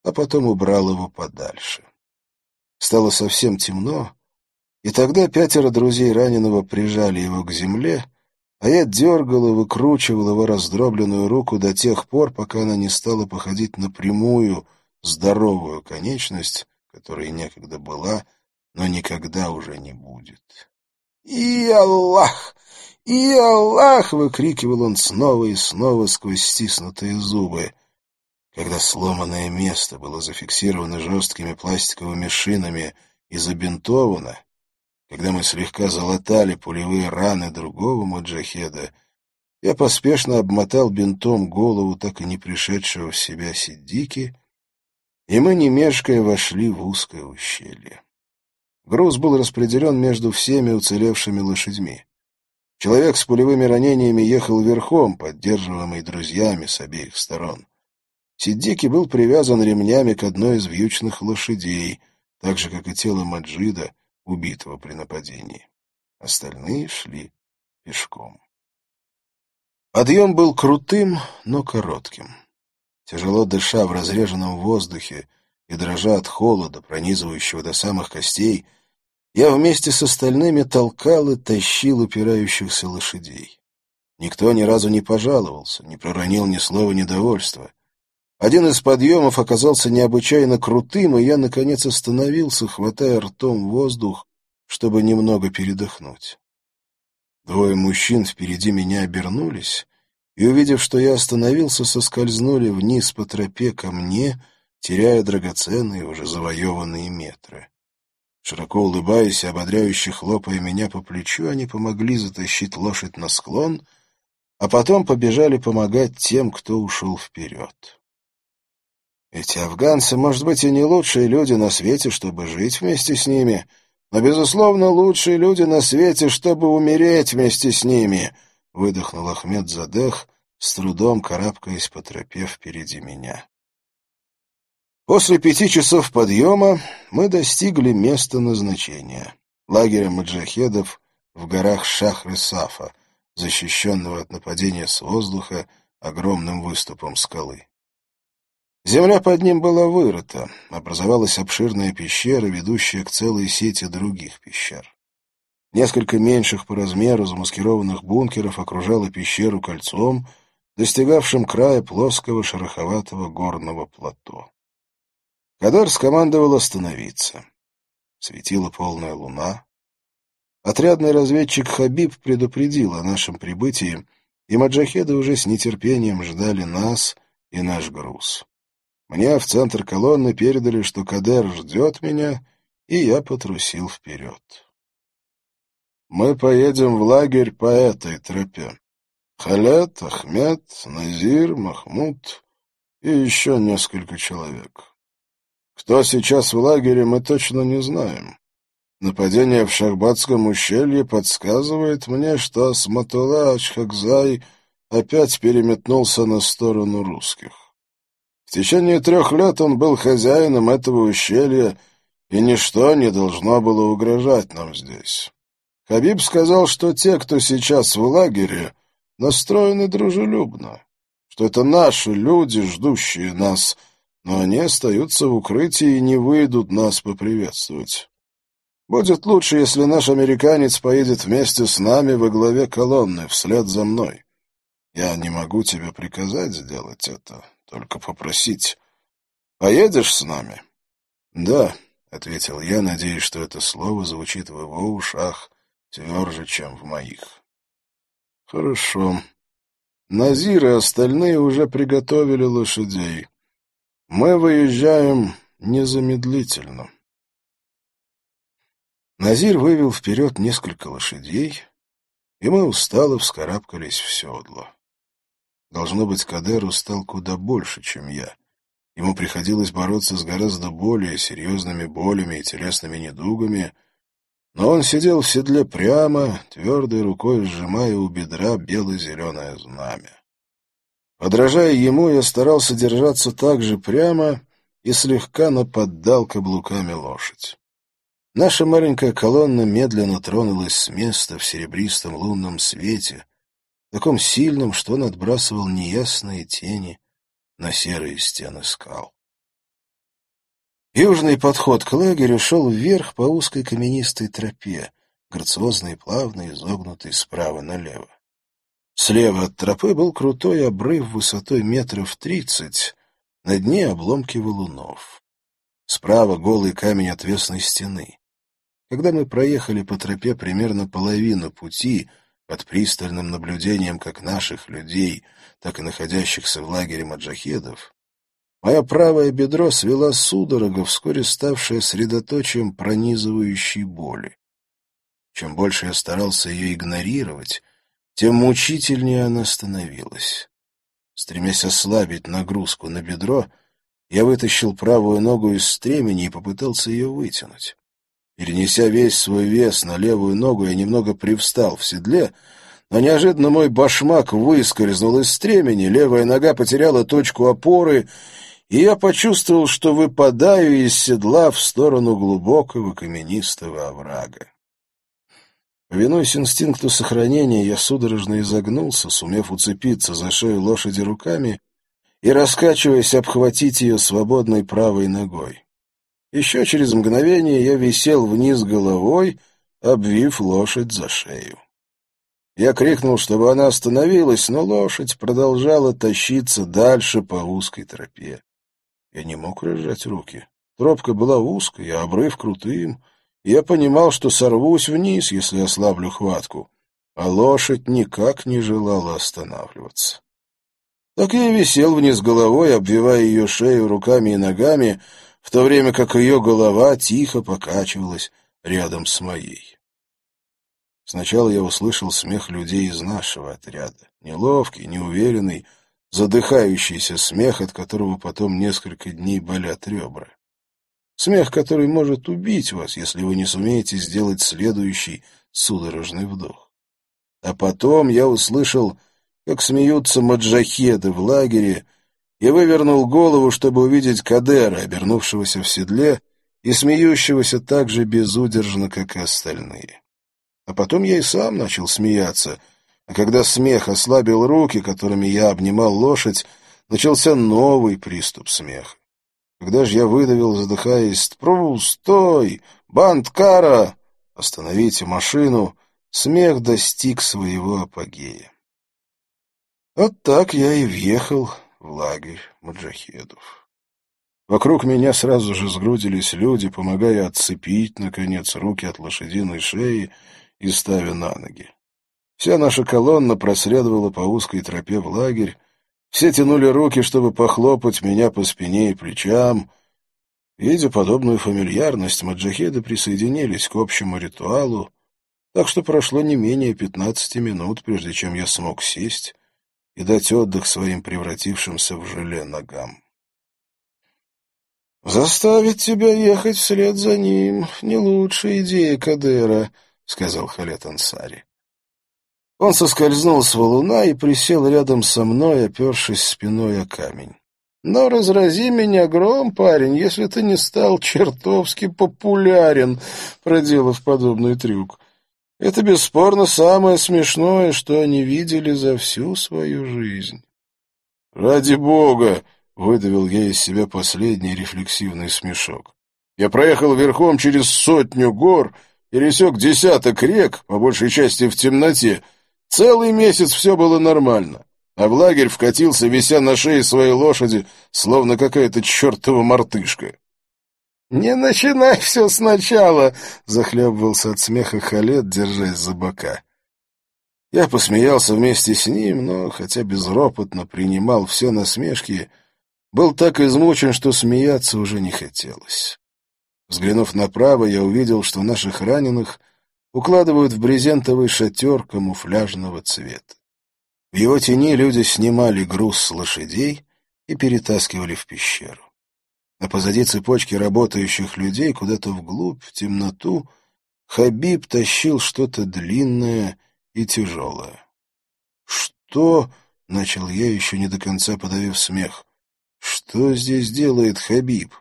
а потом убрал его подальше. Стало совсем темно, и тогда пятеро друзей раненого прижали его к земле, а я дергал и выкручивал его раздробленную руку до тех пор, пока она не стала походить на прямую, здоровую конечность, которая некогда была, но никогда уже не будет. «И Аллах! И Аллах!» — выкрикивал он снова и снова сквозь стиснутые зубы. Когда сломанное место было зафиксировано жесткими пластиковыми шинами и забинтовано, когда мы слегка залатали пулевые раны другого маджахеда, я поспешно обмотал бинтом голову так и не пришедшего в себя Сиддики, и мы, не мешкая, вошли в узкое ущелье. Груз был распределен между всеми уцелевшими лошадьми. Человек с пулевыми ранениями ехал верхом, поддерживаемый друзьями с обеих сторон. Сиддики был привязан ремнями к одной из вьючных лошадей, так же, как и тело Маджида, убитого при нападении. Остальные шли пешком. Подъем был крутым, но коротким. Тяжело дыша в разреженном воздухе и дрожа от холода, пронизывающего до самых костей, я вместе с остальными толкал и тащил упирающихся лошадей. Никто ни разу не пожаловался, не проронил ни слова недовольства. Один из подъемов оказался необычайно крутым, и я, наконец, остановился, хватая ртом воздух, чтобы немного передохнуть. Двое мужчин впереди меня обернулись, и, увидев, что я остановился, соскользнули вниз по тропе ко мне, теряя драгоценные, уже завоеванные метры. Широко улыбаясь и ободряюще хлопая меня по плечу, они помогли затащить лошадь на склон, а потом побежали помогать тем, кто ушел вперед. Эти афганцы, может быть, и не лучшие люди на свете, чтобы жить вместе с ними, но, безусловно, лучшие люди на свете, чтобы умереть вместе с ними, — выдохнул Ахмед Задех, с трудом карабкаясь по тропе впереди меня. После пяти часов подъема мы достигли места назначения — лагеря маджахедов в горах Шахры-Сафа, защищенного от нападения с воздуха огромным выступом скалы. Земля под ним была вырыта, образовалась обширная пещера, ведущая к целой сети других пещер. Несколько меньших по размеру замаскированных бункеров окружало пещеру кольцом, достигавшим края плоского шероховатого горного плато. Кадар скомандовал остановиться. Светила полная луна. Отрядный разведчик Хабиб предупредил о нашем прибытии, и маджахеды уже с нетерпением ждали нас и наш груз. Мне в центр колонны передали, что Кадер ждет меня, и я потрусил вперед. Мы поедем в лагерь по этой тропе. Халет, Ахмед, Назир, Махмуд и еще несколько человек. Кто сейчас в лагере, мы точно не знаем. Нападение в Шахбатском ущелье подсказывает мне, что Асматула Ачхакзай опять переметнулся на сторону русских. В течение трех лет он был хозяином этого ущелья, и ничто не должно было угрожать нам здесь. Хабиб сказал, что те, кто сейчас в лагере, настроены дружелюбно, что это наши люди, ждущие нас, но они остаются в укрытии и не выйдут нас поприветствовать. Будет лучше, если наш американец поедет вместе с нами во главе колонны, вслед за мной. Я не могу тебе приказать сделать это, только попросить. Поедешь с нами? — Да, — ответил я, надеясь, что это слово звучит в его ушах тверже, чем в моих. — Хорошо. Назир и остальные уже приготовили лошадей. Мы выезжаем незамедлительно. Назир вывел вперед несколько лошадей, и мы устало вскарабкались в седло. Должно быть, Кадер устал куда больше, чем я. Ему приходилось бороться с гораздо более серьезными болями и телесными недугами, но он сидел в седле прямо, твердой рукой сжимая у бедра бело-зеленое знамя. Подражая ему, я старался держаться так же прямо и слегка наподдал каблуками лошадь. Наша маленькая колонна медленно тронулась с места в серебристом лунном свете, таком сильном, что он отбрасывал неясные тени на серые стены скал. Южный подход к лагерю шел вверх по узкой каменистой тропе, грациозно и плавно изогнутой справа налево. Слева от тропы был крутой обрыв высотой метров тридцать, на дне обломки валунов. Справа голый камень отвесной стены. Когда мы проехали по тропе примерно половину пути, под пристальным наблюдением как наших людей, так и находящихся в лагере маджахедов, мое правое бедро свела судорога, вскоре ставшая средоточием пронизывающей боли. Чем больше я старался ее игнорировать, тем мучительнее она становилась. Стремясь ослабить нагрузку на бедро, я вытащил правую ногу из стремени и попытался ее вытянуть. Перенеся весь свой вес на левую ногу, я немного привстал в седле, но неожиданно мой башмак выскользнул из стремени, левая нога потеряла точку опоры, и я почувствовал, что выпадаю из седла в сторону глубокого каменистого оврага. Повинуясь инстинкту сохранения, я судорожно изогнулся, сумев уцепиться за шею лошади руками и, раскачиваясь, обхватить ее свободной правой ногой. Еще через мгновение я висел вниз головой, обвив лошадь за шею. Я крикнул, чтобы она остановилась, но лошадь продолжала тащиться дальше по узкой тропе. Я не мог разжать руки. Тропка была узкой, а обрыв крутым. Я понимал, что сорвусь вниз, если ослаблю хватку, а лошадь никак не желала останавливаться. Так я и висел вниз головой, обвивая ее шею руками и ногами, в то время как ее голова тихо покачивалась рядом с моей. Сначала я услышал смех людей из нашего отряда, неловкий, неуверенный, задыхающийся смех, от которого потом несколько дней болят ребра. Смех, который может убить вас, если вы не сумеете сделать следующий судорожный вдох. А потом я услышал, как смеются маджахеды в лагере, и вывернул голову, чтобы увидеть Кадера, обернувшегося в седле и смеющегося так же безудержно, как и остальные. А потом я и сам начал смеяться, а когда смех ослабил руки, которыми я обнимал лошадь, начался новый приступ смеха. Когда же я выдавил, задыхаясь, «Пру, стой! Бандкара! Остановите машину!» Смех достиг своего апогея. Вот так я и въехал в лагерь маджахедов. Вокруг меня сразу же сгрудились люди, помогая отцепить, наконец, руки от лошадиной шеи и ставя на ноги. Вся наша колонна проследовала по узкой тропе в лагерь, все тянули руки, чтобы похлопать меня по спине и плечам. Видя подобную фамильярность, маджахеды присоединились к общему ритуалу, так что прошло не менее пятнадцати минут, прежде чем я смог сесть и дать отдых своим превратившимся в желе ногам. «Заставить тебя ехать вслед за ним — не лучшая идея Кадера», — сказал Халет Ансари. Он соскользнул с валуна и присел рядом со мной, опершись спиной о камень. «Но разрази меня гром, парень, если ты не стал чертовски популярен, проделав подобный трюк. Это бесспорно самое смешное, что они видели за всю свою жизнь». «Ради бога!» — выдавил я из себя последний рефлексивный смешок. «Я проехал верхом через сотню гор, пересек десяток рек, по большей части в темноте, Целый месяц все было нормально, а в лагерь вкатился, вися на шее своей лошади, словно какая-то чертова мартышка. «Не начинай все сначала!» — захлебывался от смеха Халет, держась за бока. Я посмеялся вместе с ним, но, хотя безропотно принимал все насмешки, был так измучен, что смеяться уже не хотелось. Взглянув направо, я увидел, что наших раненых — укладывают в брезентовый шатер камуфляжного цвета. В его тени люди снимали груз с лошадей и перетаскивали в пещеру. А позади цепочки работающих людей куда-то вглубь, в темноту, Хабиб тащил что-то длинное и тяжелое. «Что?» — начал я, еще не до конца подавив смех. «Что здесь делает Хабиб?»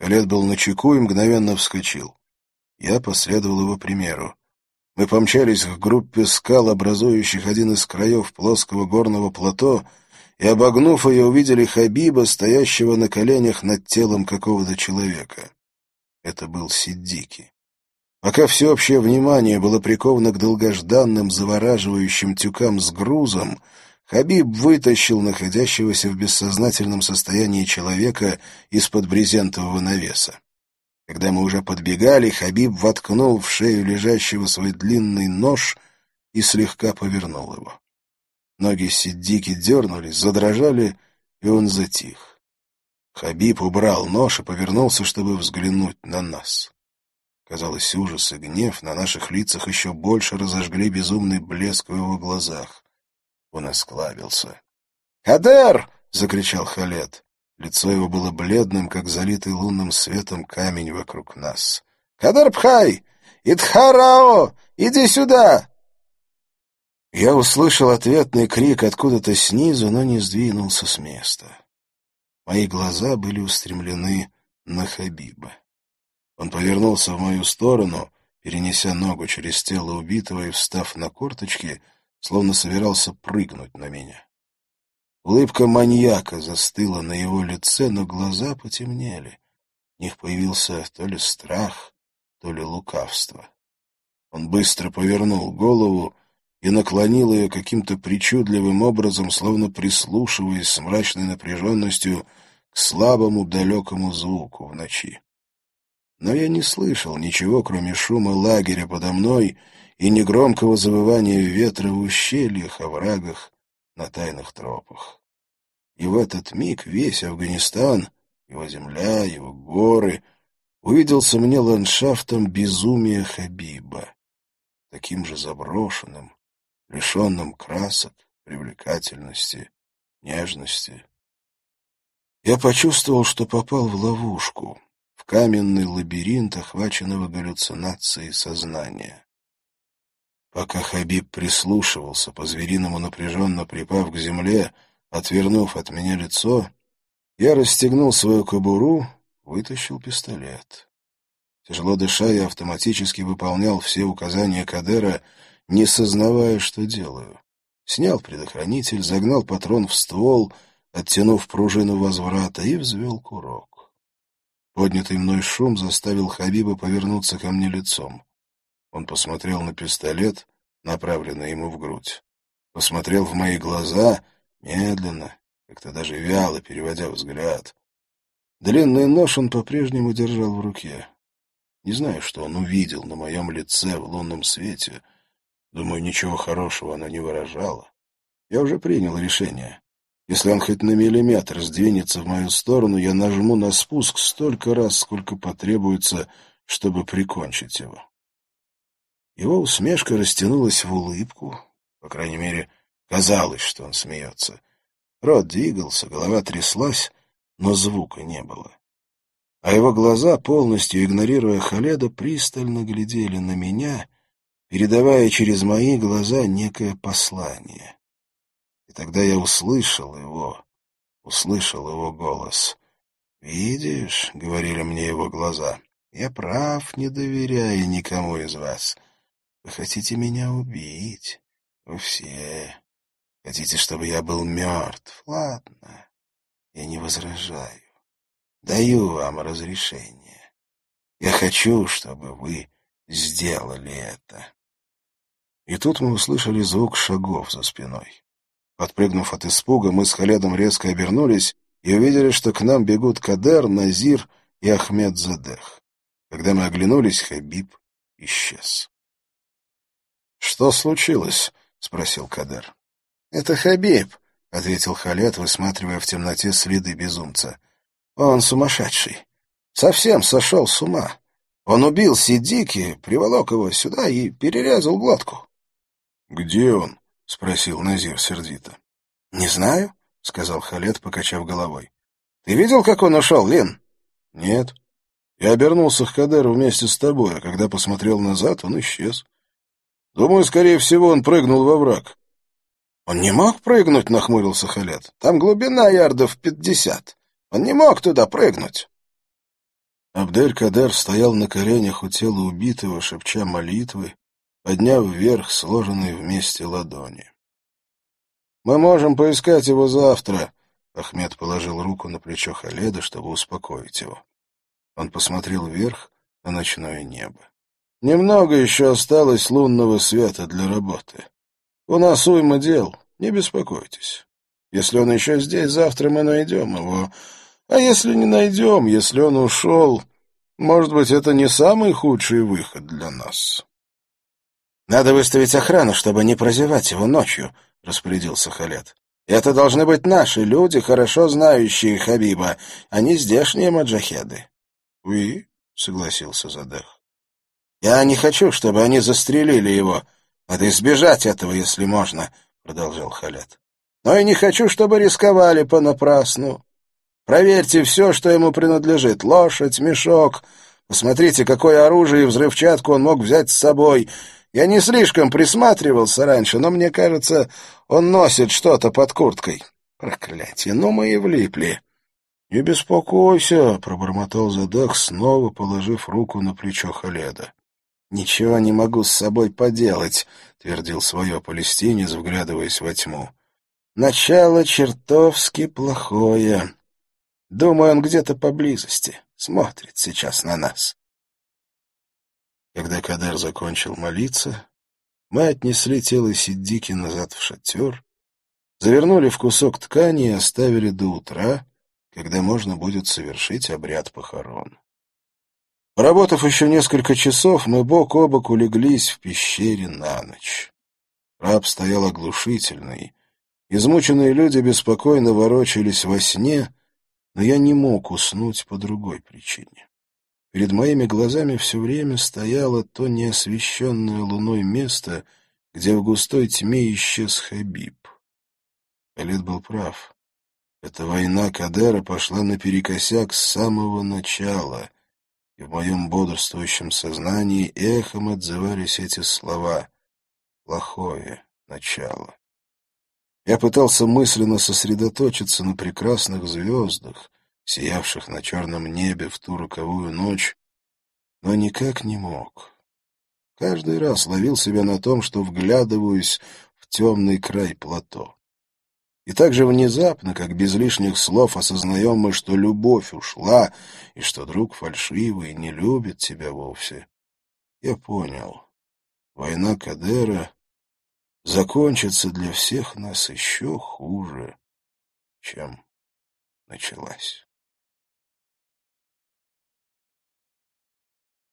Халет был на чеку и мгновенно вскочил. Я последовал его примеру. Мы помчались к группе скал, образующих один из краев плоского горного плато, и, обогнув ее, увидели Хабиба, стоящего на коленях над телом какого-то человека. Это был Сиддики. Пока всеобщее внимание было приковано к долгожданным, завораживающим тюкам с грузом, Хабиб вытащил находящегося в бессознательном состоянии человека из-под брезентового навеса. Когда мы уже подбегали, Хабиб воткнул в шею лежащего свой длинный нож и слегка повернул его. Ноги Сиддики дернулись, задрожали, и он затих. Хабиб убрал нож и повернулся, чтобы взглянуть на нас. Казалось, ужас и гнев на наших лицах еще больше разожгли безумный блеск в его глазах. Он осклабился. «Кадер!» — закричал Халет. Лицо его было бледным, как залитый лунным светом камень вокруг нас. «Кадарбхай! Идхарао! Иди сюда!» Я услышал ответный крик откуда-то снизу, но не сдвинулся с места. Мои глаза были устремлены на Хабиба. Он повернулся в мою сторону, перенеся ногу через тело убитого и встав на корточки, словно собирался прыгнуть на меня. Улыбка маньяка застыла на его лице, но глаза потемнели. В них появился то ли страх, то ли лукавство. Он быстро повернул голову и наклонил ее каким-то причудливым образом, словно прислушиваясь с мрачной напряженностью к слабому далекому звуку в ночи. Но я не слышал ничего, кроме шума лагеря подо мной и негромкого завывания ветра в ущельях, оврагах, на тайных тропах. И в этот миг весь Афганистан, его земля, его горы, увиделся мне ландшафтом безумия Хабиба, таким же заброшенным, лишенным красок, привлекательности, нежности. Я почувствовал, что попал в ловушку, в каменный лабиринт, охваченного галлюцинацией сознания. Пока Хабиб прислушивался, по-звериному напряженно припав к земле, отвернув от меня лицо, я расстегнул свою кобуру, вытащил пистолет. Тяжело дыша, я автоматически выполнял все указания Кадера, не сознавая, что делаю. Снял предохранитель, загнал патрон в ствол, оттянув пружину возврата, и взвел курок. Поднятый мной шум заставил Хабиба повернуться ко мне лицом. Он посмотрел на пистолет, направленный ему в грудь. Посмотрел в мои глаза, медленно, как-то даже вяло, переводя взгляд. Длинный нож он по-прежнему держал в руке. Не знаю, что он увидел на моем лице в лунном свете. Думаю, ничего хорошего оно не выражало. Я уже принял решение. Если он хоть на миллиметр сдвинется в мою сторону, я нажму на спуск столько раз, сколько потребуется, чтобы прикончить его. Его усмешка растянулась в улыбку. По крайней мере, казалось, что он смеется. Рот двигался, голова тряслась, но звука не было. а его глаза, полностью игнорируя Халеда, пристально глядели на меня, передавая через мои глаза некое послание. И тогда я услышал его, услышал его голос. «Видишь», — говорили мне его глаза, — «я прав, не доверяя никому из вас. Вы хотите меня убить, вы все. Хотите, чтобы я был мертв? Ладно, я не возражаю. Даю вам разрешение. Я хочу, чтобы вы сделали это. И тут мы услышали звук шагов за спиной. Подпрыгнув от испуга, мы с Халедом резко обернулись и увидели, что к нам бегут Кадер, Назир и Ахмед Задех. Когда мы оглянулись, Хабиб исчез. — Что случилось? — спросил Кадер. — Это Хабиб, — ответил Халед, высматривая в темноте следы безумца. — Он сумасшедший. Совсем сошел с ума. Он убил Сидики, приволок его сюда и перерезал глотку. — Где он? — спросил Назир сердито. — Не знаю, — сказал Халет, покачав головой. — Ты видел, как он ушел, Лин? — Нет. Я обернулся к Кадеру вместе с тобой, а когда посмотрел назад, он исчез. Думаю, скорее всего, он прыгнул во враг. — Он не мог прыгнуть, — нахмурился Халет. — Там глубина ярдов пятьдесят. Он не мог туда прыгнуть. Абдель-Кадер стоял на коленях у тела убитого, шепча молитвы, подняв вверх сложенные вместе ладони. «Мы можем поискать его завтра», — Ахмед положил руку на плечо Халеда, чтобы успокоить его. Он посмотрел вверх на ночное небо. «Немного еще осталось лунного света для работы. У нас уйма дел, не беспокойтесь. Если он еще здесь, завтра мы найдем его. А если не найдем, если он ушел, может быть, это не самый худший выход для нас». «Надо выставить охрану, чтобы не прозевать его ночью», — распорядился Халет. «Это должны быть наши люди, хорошо знающие Хабиба, а не здешние маджахеды». «Вы?» — согласился Задех. «Я не хочу, чтобы они застрелили его. Надо избежать этого, если можно», — продолжал Халет. «Но и не хочу, чтобы рисковали понапрасну. Проверьте все, что ему принадлежит. Лошадь, мешок. Посмотрите, какое оружие и взрывчатку он мог взять с собой. Я не слишком присматривался раньше, но мне кажется, он носит что-то под курткой. Проклятие, ну мы и влипли. — Не беспокойся, — пробормотал Задах, снова положив руку на плечо Халеда. — Ничего не могу с собой поделать, — твердил свое палестинец, вглядываясь во тьму. — Начало чертовски плохое. Думаю, он где-то поблизости, смотрит сейчас на нас. Когда Кадер закончил молиться, мы отнесли тело Сиддики назад в шатер, завернули в кусок ткани и оставили до утра, когда можно будет совершить обряд похорон. Поработав еще несколько часов, мы бок о бок улеглись в пещере на ночь. Раб стоял оглушительный. Измученные люди беспокойно ворочались во сне, но я не мог уснуть по другой причине. Перед моими глазами все время стояло то неосвещенное луной место, где в густой тьме исчез Хабиб. Халид был прав. Эта война Кадера пошла наперекосяк с самого начала, и в моем бодрствующем сознании эхом отзывались эти слова «плохое начало». Я пытался мысленно сосредоточиться на прекрасных звездах, сиявших на черном небе в ту роковую ночь, но никак не мог. Каждый раз ловил себя на том, что вглядываюсь в темный край плато. И так же внезапно, как без лишних слов осознаем мы, что любовь ушла, и что друг фальшивый не любит тебя вовсе, я понял. Война Кадера закончится для всех нас еще хуже, чем началась.